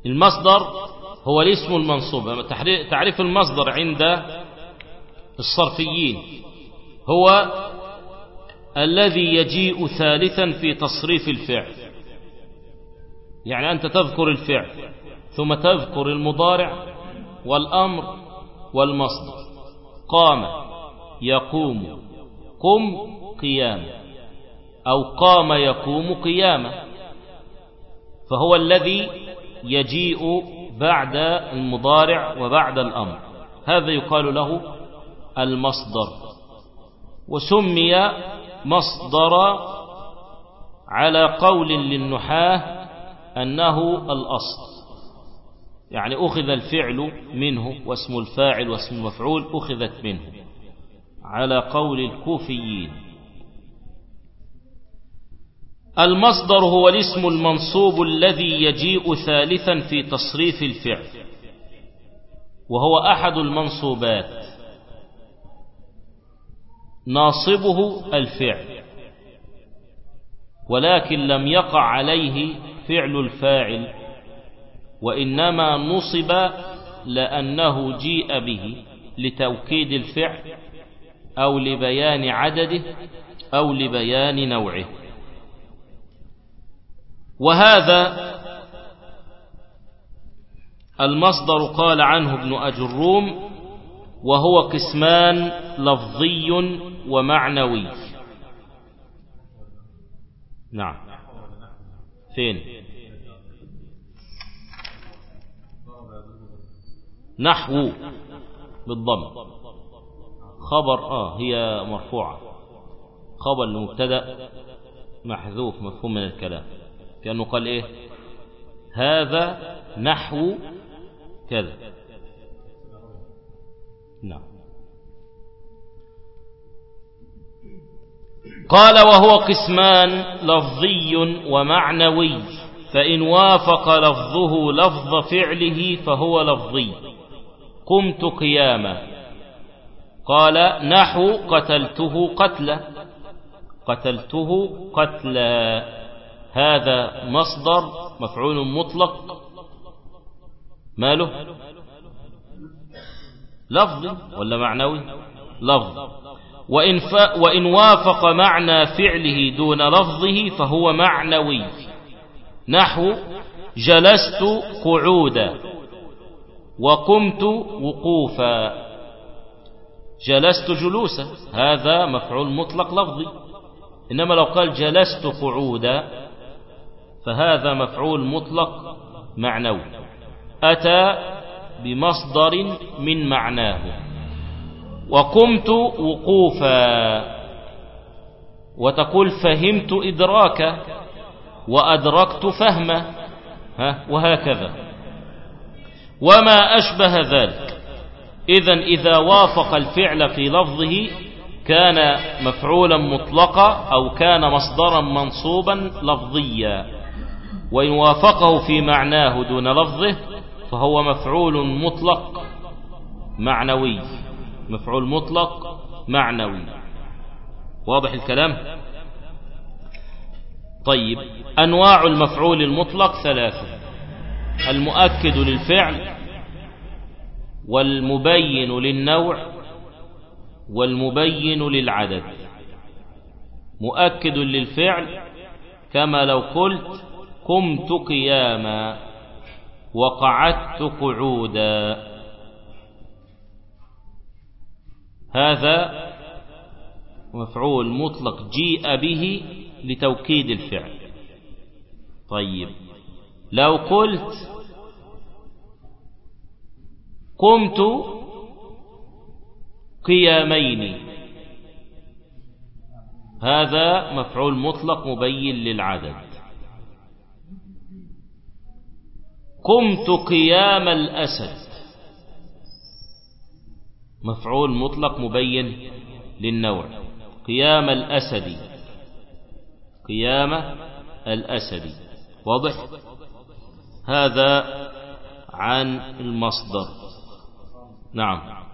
المصدر هو الاسم المنصوب. تعريف المصدر عند الصرفيين هو الذي يجيء ثالثا في تصريف الفعل. يعني أنت تذكر الفعل ثم تذكر المضارع والأمر والمصدر. قام يقوم قم قيام. أو قام يقوم قياما فهو الذي يجيء بعد المضارع وبعد الأمر. هذا يقال له المصدر. وسمي مصدر على قول للنحاة أنه الأصل. يعني أخذ الفعل منه واسم الفاعل واسم المفعول أخذت منه. على قول الكوفيين. المصدر هو الاسم المنصوب الذي يجيء ثالثا في تصريف الفعل. وهو أحد المنصوبات. ناصبه الفعل. ولكن لم يقع عليه فعل الفاعل وإنما نصب لأنه جيء به لتوكيد الفعل أو لبيان عدده أو لبيان نوعه. وهذا المصدر قال عنه ابن أجروم وهو قسمان لفظي ومعنوي. نعم. فين؟ نحو بالضم. خبر آه هي مرفوعة. خبر لمبتدا محذوف مفهوم من الكلام. كأنه قال إيه؟ هذا نحو كذا. نعم. قال وهو قسمان لفظي ومعنوي فإن وافق لفظه لفظ فعله فهو لفظي. قمت قياما. قال نحو قتلته قتلا. قتلته قتلا. هذا مصدر مفعول مطلق. ماله؟ لفظي ولا معنوي؟ لفظ. وإن, ف... وإن وافق معنى فعله دون لفظه فهو معنوي. نحو جلست قعودا وقمت وقوفا. جلست جلوسا هذا مفعول مطلق لفظي. إنما لو قال جلست قعودا فهذا مفعول مطلق معنوي. أتى بمصدر من معناه. وقمت وقوفا وتقول فهمت إدراكا وأدركت فهما ها وهكذا. وما أشبه ذلك. إذا إذا وافق الفعل في لفظه كان مفعولا مطلقا أو كان مصدرا منصوبا لفظيا. وإن وافقه في معناه دون لفظه فهو مفعول مطلق معنوي. مفعول مطلق معنوي. واضح الكلام؟ طيب أنواع المفعول المطلق ثلاثة. المؤكد للفعل والمبين للنوع والمبين للعدد. مؤكد للفعل كما لو قلت قمت قياما وقعدت قعودا. هذا مفعول مطلق جيء به لتوكيد الفعل. طيب لو قلت قمت قيامين هذا مفعول مطلق مبين للعدد. قمت قيام الأسد. مفعول مطلق مبين للنوع. قيام الأسد. قيام الأسد. واضح؟ هذا عن المصدر. نعم.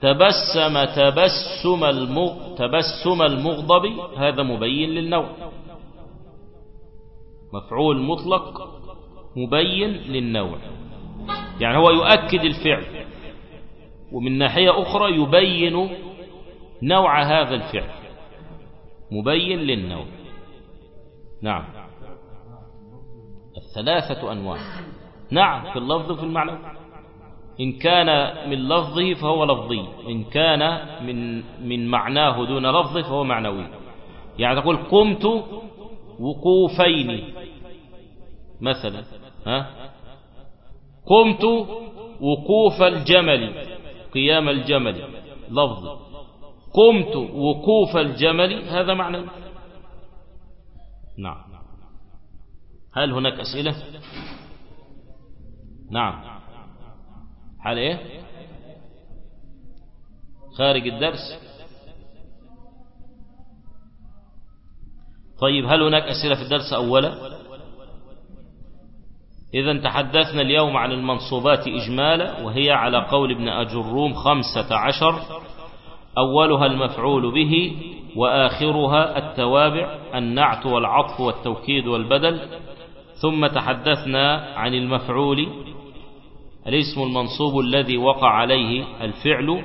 تبسم تبسم المغ... تبسم المغضب هذا مبين للنوع. مفعول مطلق مبين للنوع. يعني هو يؤكد الفعل ومن ناحية أخرى يبين نوع هذا الفعل مبين للنوع. نعم. الثلاثة أنواع. نعم في اللفظ وفي المعنى. إن كان من لفظه فهو لفظي إن كان من من معناه دون لفظه فهو معنوي. يعني تقول قمت وقوفين مثلا ها؟ قمت وقوف الجمل قيام الجمل لفظ. قمت وقوف الجمل هذا معنى. نعم. هل هناك أسئلة؟ نعم. حال إيه؟ خارج الدرس. طيب هل هناك أسئلة في الدرس أولا؟ إذا تحدثنا اليوم عن المنصوبات إجمالا وهي على قول ابن أجروم خمسة عشر أولها المفعول به وآخرها التوابع النعت والعطف والتوكيد والبدل. ثم تحدثنا عن المفعول الاسم المنصوب الذي وقع عليه الفعل.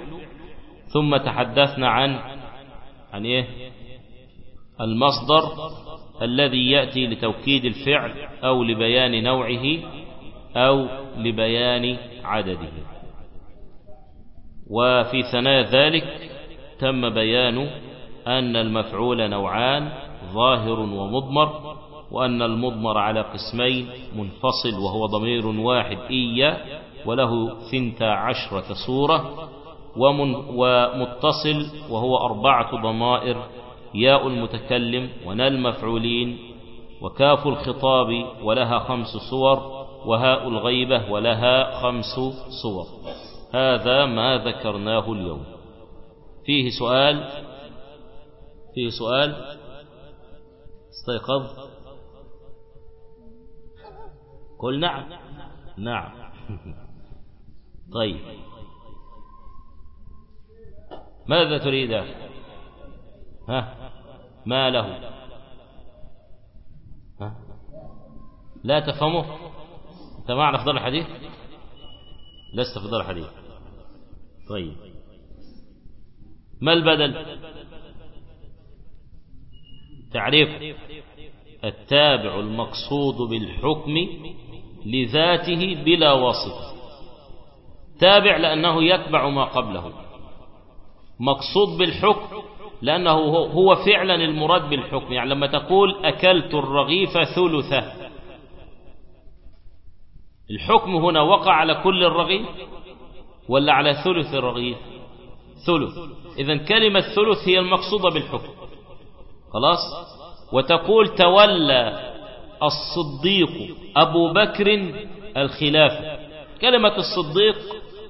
ثم تحدثنا عن عن إيه؟ المصدر. الذي يأتي لتوكيد الفعل أو لبيان نوعه أو لبيان عدده. وفي ثناء ذلك تم بيان أن المفعول نوعان ظاهر ومضمر وأن المضمر على قسمين منفصل وهو ضمير واحد إيا وله ثنتا عشرة صورة ومتصل وهو أربعة ضمائر ياء المتكلم ونا المفعولين وكاف الخطاب ولها خمس صور وهاء الغيبة ولها خمس صور. هذا ما ذكرناه اليوم. فيه سؤال؟ فيه سؤال؟ استيقظ. قل نعم. نعم. طيب. ماذا تريد ها؟ ما له. ها؟ لا تفهمه؟ أنت معنا في دار الحديث؟ لست في دار الحديث. طيب. ما البدل؟ تعريف. التابع المقصود بالحكم لذاته بلا واسطه تابع لأنه يتبع ما قبله. مقصود بالحكم لأنه هو فعلا المراد بالحكم. يعني لما تقول أكلت الرغيف ثلثه الحكم هنا وقع على كل الرغيف ولا على ثلث الرغيف؟ ثلث. إذا كلمة ثلث هي المقصودة بالحكم. خلاص؟ وتقول تولى الصديق أبو بكر الخلافة. كلمة الصديق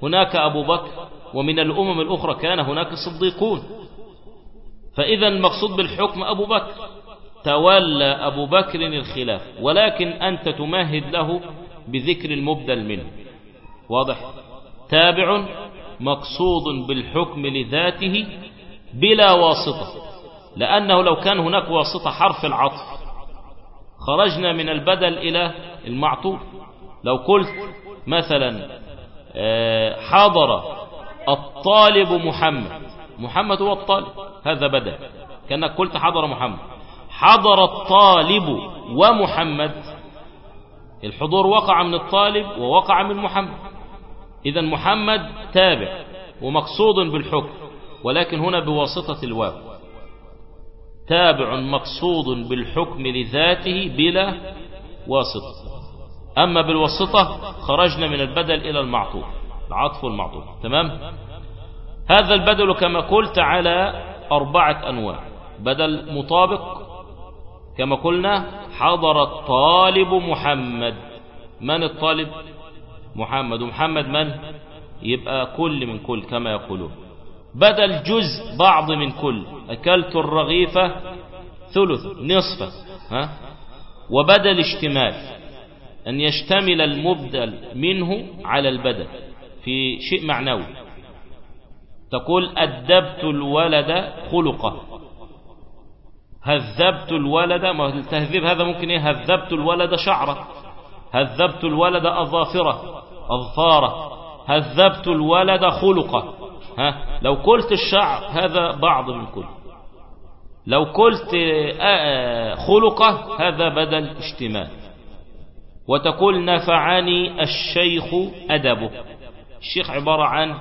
هناك أبو بكر ومن الأمم الأخرى كان هناك صديقون. فإذا المقصود بالحكم أبو بكر. تولى أبو بكر الخلاف ولكن أنت تمهد له بذكر المبدل منه. واضح؟ تابع مقصود بالحكم لذاته بلا واسطة لأنه لو كان هناك واسطة حرف العطف خرجنا من البدل إلى المعطوف. لو قلت مثلا آه، حضر الطالب محمد محمد هو الطالب. هذا بدل كأنك قلت حضر محمد. حضر الطالب ومحمد. الحضور وقع من الطالب ووقع من محمد. إذا محمد تابع ومقصود بالحكم ولكن هنا بواسطة الواو. تابع مقصود بالحكم لذاته بلا واسطة. أما بالواسطة خرجنا من البدل إلى المعطوف العطف والمعطوف تمام؟ هذا البدل كما قلت على أربعة أنواع. بدل مطابق كما قلنا حضر الطالب محمد. من الطالب؟ محمد. ومحمد من؟ يبقى كل من كل كما يقولون. بدل جزء بعض من كل. أكلت الرغيفة ثلث نصف. ها؟ وبدل اشتمال. أن يشتمل المبدل منه على البدل. في شيء معنوي. تقول أدبت الولد خلقه. هذبت الولد ما التهذيب هذا ممكن إيه؟ هذبت الولد شعره. هذبت الولد أظافره أظفاره. هذبت الولد خلقه. ها؟ لو قلت الشعر هذا بعض من كل لو قلت خلقه هذا بدل اشتمال. وتقول نفعني الشيخ أدبه. الشيخ عبارة عن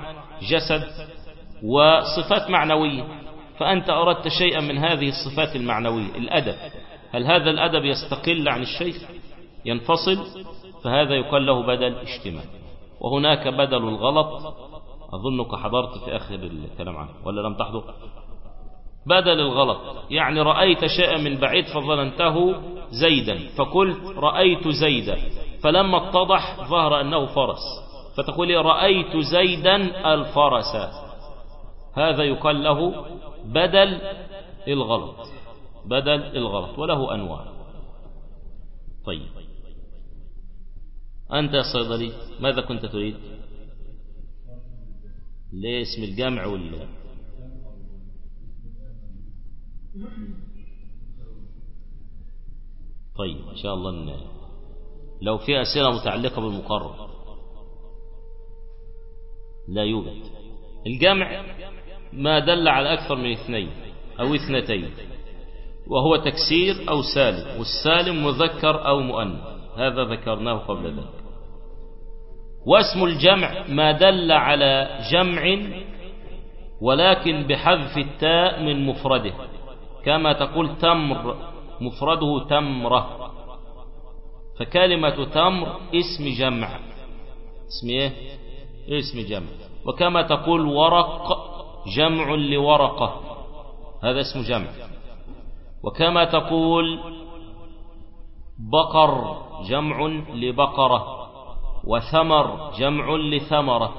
جسد وصفات معنوية فأنت أردت شيئا من هذه الصفات المعنوية الأدب. هل هذا الأدب يستقل عن الشيخ؟ ينفصل فهذا يقال له بدل اشتمال وهناك بدل الغلط أظنك حضرت في آخر الكلام عنه ولا لم تحضر؟ بدل الغلط يعني رأيت شيئا من بعيد فظننته زيدا فقلت رأيت زيدا فلما اتضح ظهر أنه فرس. فتقول رأيت زيدا الفرس. هذا يقال له بدل الغلط بدل الغلط وله أنواع. طيب. أنت يا صيدلي ماذا كنت تريد؟ ليه اسم الجمع وال طيب إن شاء الله إن لو في أسئلة متعلقة بالمقرر. لا يوجد. الجمع ما دل على أكثر من اثنين أو اثنتين وهو تكسير أو سالم والسالم مذكر أو مؤنث هذا ذكرناه قبل ذلك. واسم الجمع ما دل على جمع ولكن بحذف التاء من مفرده كما تقول تمر مفرده تمرة. فكلمة تمر اسم جمع. اسم إيه؟ اسم جمع. وكما تقول ورق جمع لورقة. هذا اسم جمع. وكما تقول بقر جمع لبقرة وثمر جمع لثمرة.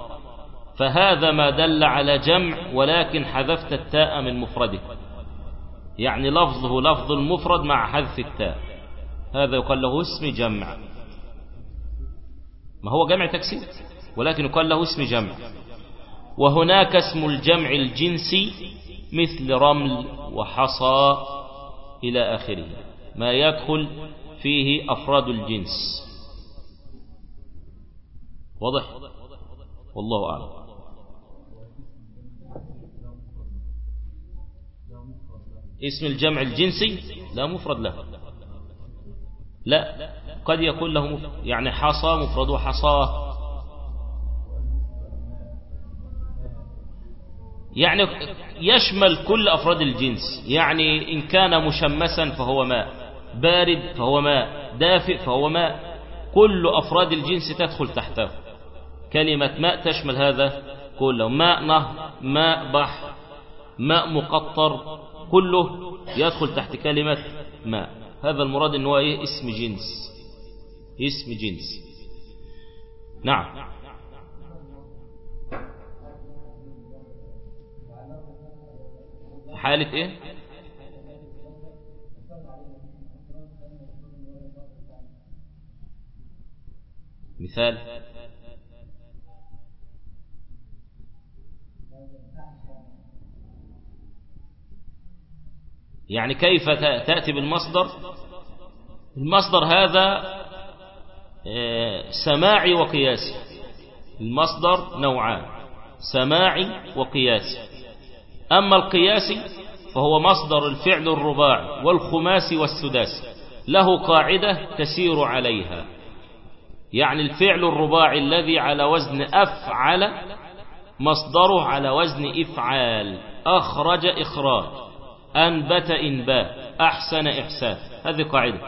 فهذا ما دل على جمع ولكن حذفت التاء من مفرده. يعني لفظه لفظ المفرد مع حذف التاء. هذا يقال له اسم جمع. ما هو جمع تكسير؟ ولكن يقال له اسم جمع. وهناك اسم الجمع الجنسي مثل رمل وحصى إلى آخره. ما يدخل فيه أفراد الجنس. واضح؟ والله أعلم. اسم الجمع الجنسي لا مفرد له. لا. قد يكون له مفرد يعني حصى مفرده حصاه. يعني يشمل كل أفراد الجنس. يعني إن كان مشمسا فهو ماء بارد فهو ماء دافئ فهو ماء. كل أفراد الجنس تدخل تحته. كلمة ماء تشمل هذا كله. ماء نهر ماء بحر ماء مقطر كله يدخل تحت كلمة ماء. هذا المراد أنه إيه؟ اسم جنس. اسم جنس. نعم. حالة إيه؟ مثال. يعني كيف تأتي بالمصدر؟ المصدر هذا سماعي وقياسي. المصدر نوعان سماعي وقياسي. أما القياسي فهو مصدر الفعل الرباعي والخماسي والسداسي له قاعدة تسير عليها. يعني الفعل الرباعي الذي على وزن أفعل مصدره على وزن إفعال. أخرج إخراج. أنبت إنباء أحسن إحسان. هذه قاعدة.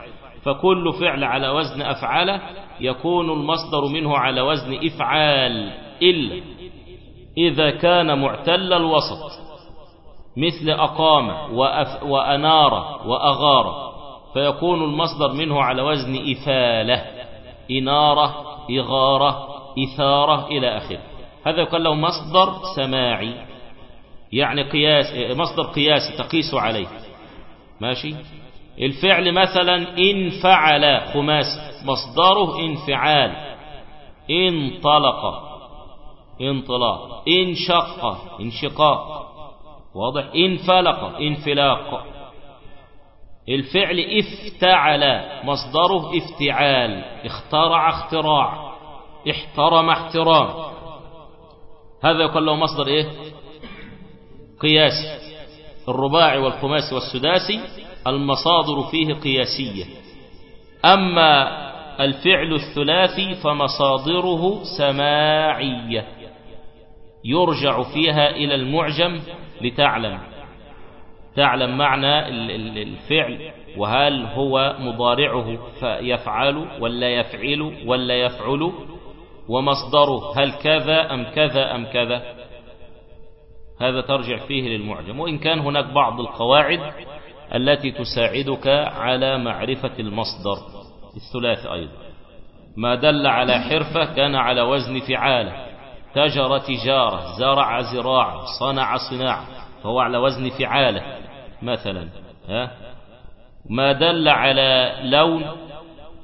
فكل فعل على وزن أفعل يكون المصدر منه على وزن إفعال. إلا إذا كان معتل الوسط. مثل أقام وأف وأنار وأغار فيكون المصدر منه على وزن إفالة إنارة إغارة إثارة إلى آخره. هذا يقال له مصدر سماعي يعني قياس مصدر قياسي تقيس عليه. ماشي؟ الفعل مثلا إن فعل خماس مصدره انفعال. انطلق انطلاق انشق انشقاق. واضح؟ انفلق انفلاق. الفعل افتعل مصدره افتعال. اخترع اختراع. احترم احترام. هذا يقول له مصدر إيه؟ قياسي. الرباعي والخماسي والسداسي المصادر فيه قياسية. أما الفعل الثلاثي فمصادره سماعية. يرجع فيها إلى المعجم لتعلم. تعلم معنى الفعل وهل هو مضارعه فيفعل ولا يفعل ولا يفعل ومصدره هل كذا أم كذا أم كذا. هذا ترجع فيه للمعجم. وإن كان هناك بعض القواعد التي تساعدك على معرفة المصدر. الثلاث أيضا. ما دل على حرفة كان على وزن فعالة. تجر تجارة زرع زراعة صنع صناعة فهو على وزن فعالة مثلا ها؟ ما دل على لون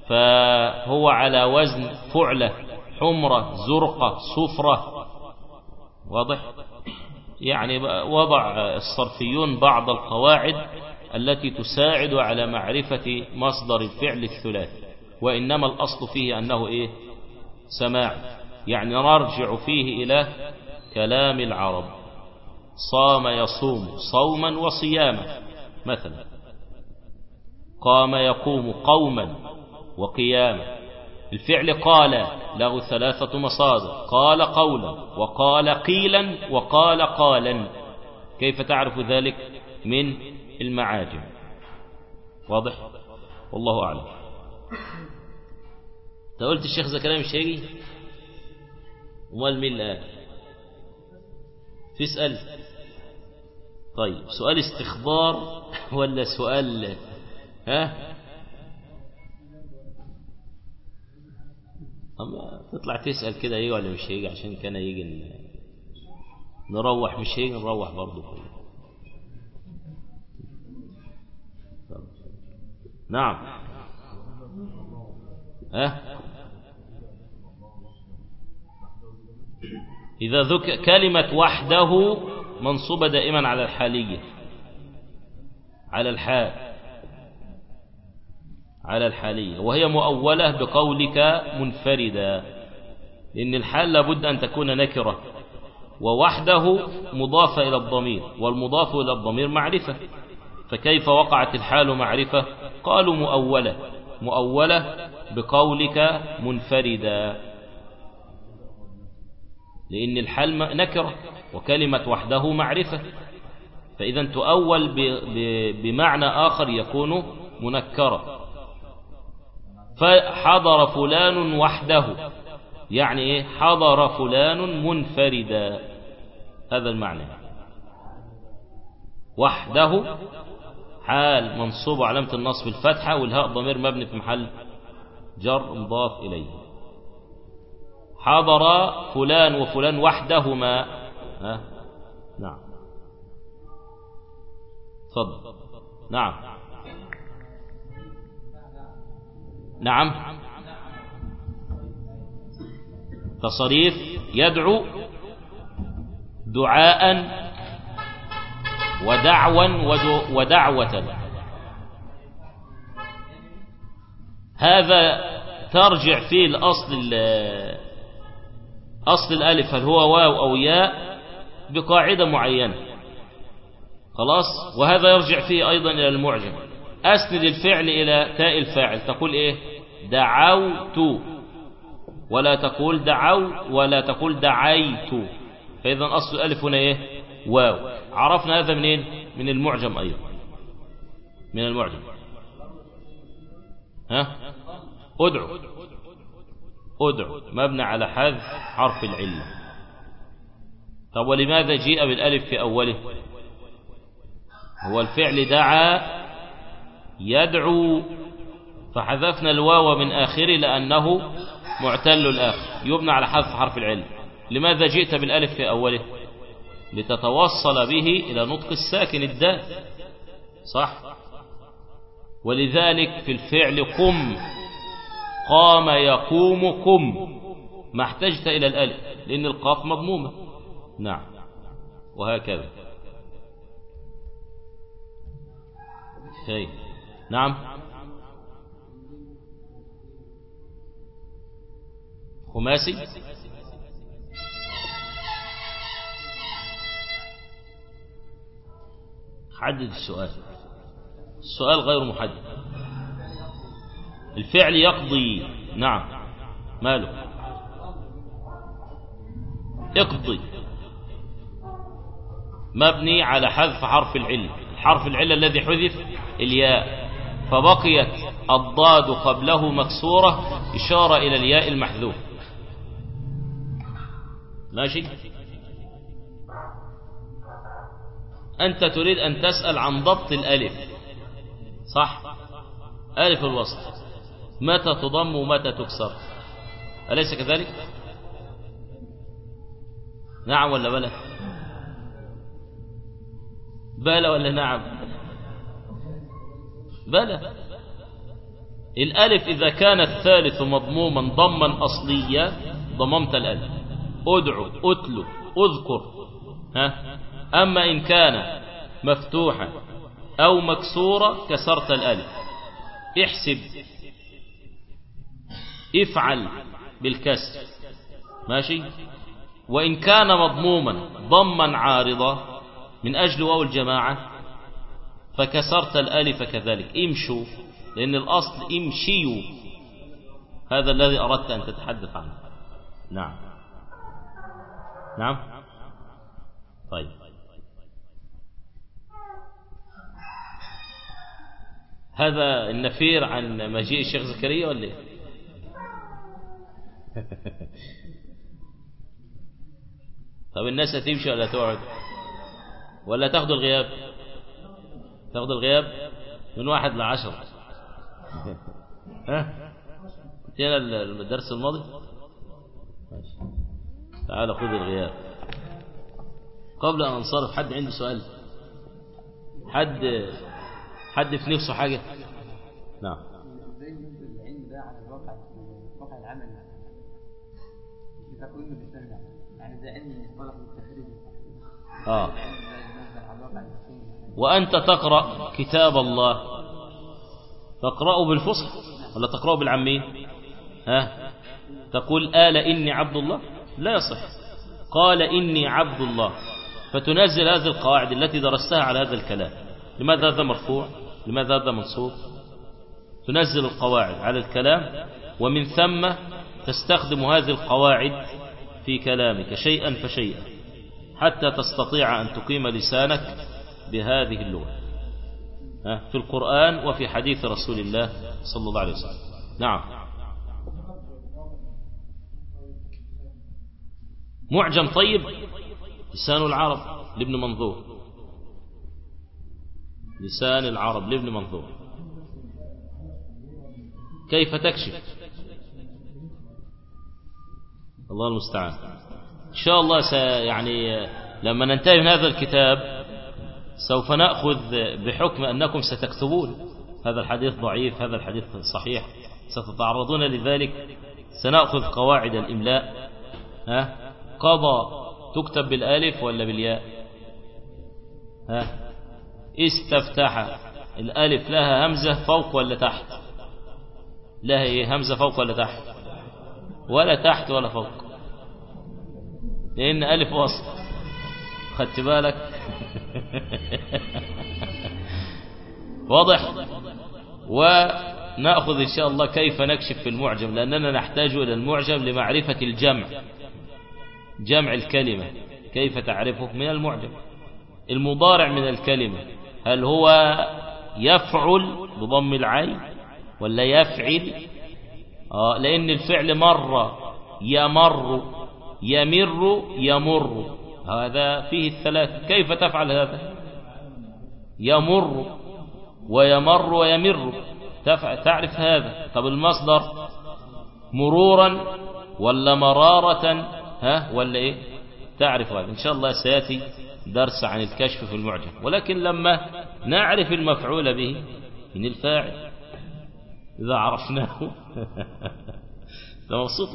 فهو على وزن فعلة حمرة زرقة صفرة واضح؟ يعني وضع الصرفيون بعض القواعد التي تساعد على معرفة مصدر الفعل الثلاثي وإنما الأصل فيه أنه إيه؟ سماع. يعني نرجع فيه إلى كلام العرب. صام يصوم صوما وصياما مثلا. قام يقوم قوما وقياما. الفعل قال له ثلاثة مصادر. قال قولا وقال قيلا وقال قالا. كيف تعرف ذلك؟ من المعاجم. واضح؟ والله أعلم. انت قلت الشيخ زكريا مش هيجي امال مين الآن تسأل. طيب سؤال استخبار ولا سؤال ها؟ أما تطلع تسأل كده يجي ولا مش هيجي؟ عشان كان يجي نروح. مش هيجي نروح برضه. نعم. ها؟ إذا ذكر كلمة وحده منصوبة دائما على الحالية على الحال على الحالية وهي مؤولة بقولك منفردا. لأن الحال لابد أن تكون نكرة. ووحده مضافة إلى الضمير والمضاف إلى الضمير معرفة. فكيف وقعت الحال معرفة؟ قالوا مؤولة. مؤولة بقولك منفردا. لأن الحال نكرة وكلمة وحده معرفة. فإذا تؤول بمعنى آخر يكون منكرا فحضر فلان وحده. يعني إيه؟ حضر فلان منفردا. هذا المعنى. وحده. حال منصوب علامة النصب الفتحة والهاء ضمير مبني في محل جر مضاف إليه. حضر فلان وفلان وحدهما. ها؟ نعم. تفضل. نعم. نعم. تصريف يدعو دعاء ودعوا ودعوة. هذا ترجع فيه الأصل أصل الألف هل هو واو أو ياء بقاعدة معينة. خلاص؟ وهذا يرجع فيه أيضا إلى المعجم. أسند الفعل إلى تاء الفاعل. تقول إيه؟ دعوت. ولا تقول دعو ولا تقول دعيت. فإذا أصل الألف هنا إيه؟ واو. عرفنا هذا منين؟ من المعجم أيضا. من المعجم. ها؟ ادعو. ادعو مبنى على حذف حرف العلة. طب ولماذا جيء بالألف في أوله؟ هو الفعل دعا يدعو فحذفنا الواو من آخره لأنه معتل الآخر. يبنى على حذف حرف العلة. لماذا جئت بالألف في أوله؟ لتتوصل به إلى نطق الساكن الدال. صح؟ ولذلك في الفعل قم. قام يقوم قم ما احتجت إلى الألف لأن القاف مضمومة. نعم. وهكذا. شيء. نعم. خماسي. حدد السؤال. السؤال غير محدد. الفعل يقضي. نعم. ماله؟ اقضي مبني على حذف حرف العلة حرف العلة الذي حذف؟ الياء. فبقيت الضاد قبله مكسورة إشارة إلى الياء المحذوف. ماشي؟ أنت تريد أن تسأل عن ضبط الألف. صح؟ ألف الوسط متى تضم ومتى تكسر؟ أليس كذلك؟ نعم ولا بلى؟ بلى ولا نعم؟ بلى. الألف إذا كان الثالث مضموما ضما أصليا ضممت الألف. ادعو اتلو اذكر. ها؟ أما إن كان مفتوحا أو مكسورا كسرت الألف. احسب. افعل بالكسر. ماشي؟ وإن كان مضموما ضما عارضا من أجل واو الجماعة فكسرت الألف كذلك. امشوا لأن الأصل امشيوا. هذا الذي أردت أن تتحدث عنه. نعم. نعم؟ طيب. هذا النفير عن مجيء الشيخ زكريا ولا إيه؟ طب الناس هتمشي ولا تقعد ولا تاخدوا الغياب؟ تاخدوا الغياب؟ من واحد لعشر ها؟ انتهينا الدرس الماضي؟ تعال خذ الغياب. قبل أن أنصرف حد عنده سؤال؟ حد حد في نفسه حاجة؟ نعم.
بتكوين المجتمع يعني
آه.
العلم ده ينزل على الواقع المسلم
وأنت تقرأ كتاب الله. تقرأه بالفصحى ولا تقرأه بالعامية؟ ها؟ تقول آل إني عبد الله؟ لا يصح. قال إني عبد الله. فتنزل هذه القواعد التي درستها على هذا الكلام. لماذا هذا مرفوع؟ لماذا هذا منصوب؟ تنزل القواعد على الكلام. ومن ثم تستخدم هذه القواعد في كلامك شيئا فشيئا حتى تستطيع أن تقيم لسانك بهذه اللغة في القرآن وفي حديث رسول الله صلى الله عليه وسلم. نعم. معجم طيب؟ لسان العرب لابن منظور. لسان العرب لابن منظور. كيف تكشف؟ الله المستعان. إن شاء الله يعني لما ننتهي من هذا الكتاب سوف نأخذ بحكم أنكم ستكتبون. هذا الحديث ضعيف هذا الحديث صحيح. ستتعرضون لذلك. سنأخذ قواعد الإملاء. ها؟ قضى تكتب بالألف ولا بالياء؟ ها؟ استفتح الألف لها همزة فوق ولا تحت؟ لها إيه؟ همزة فوق ولا تحت؟ ولا تحت ولا فوق. لأن ألف وسط خدت بالك؟ واضح. ونأخذ إن شاء الله كيف نكشف في المعجم لأننا نحتاج إلى المعجم لمعرفة الجمع. جمع الكلمة. كيف تعرفه؟ من المعجم. المضارع من الكلمة. هل هو يفعل بضم العين ولا يفعل آه لأن الفعل مر يمر يمر يمر. هذا فيه الثلاث. كيف تفعل هذا؟ يمر ويمر ويمر. تعرف هذا؟ طب المصدر مرورا ولا مرارة؟ ها ولا إيه؟ تعرف هذا. إن شاء الله سيأتي درس عن الكشف في المعجم. ولكن لما نعرف المفعول به من الفاعل إذا عرفناه. ده مبسوط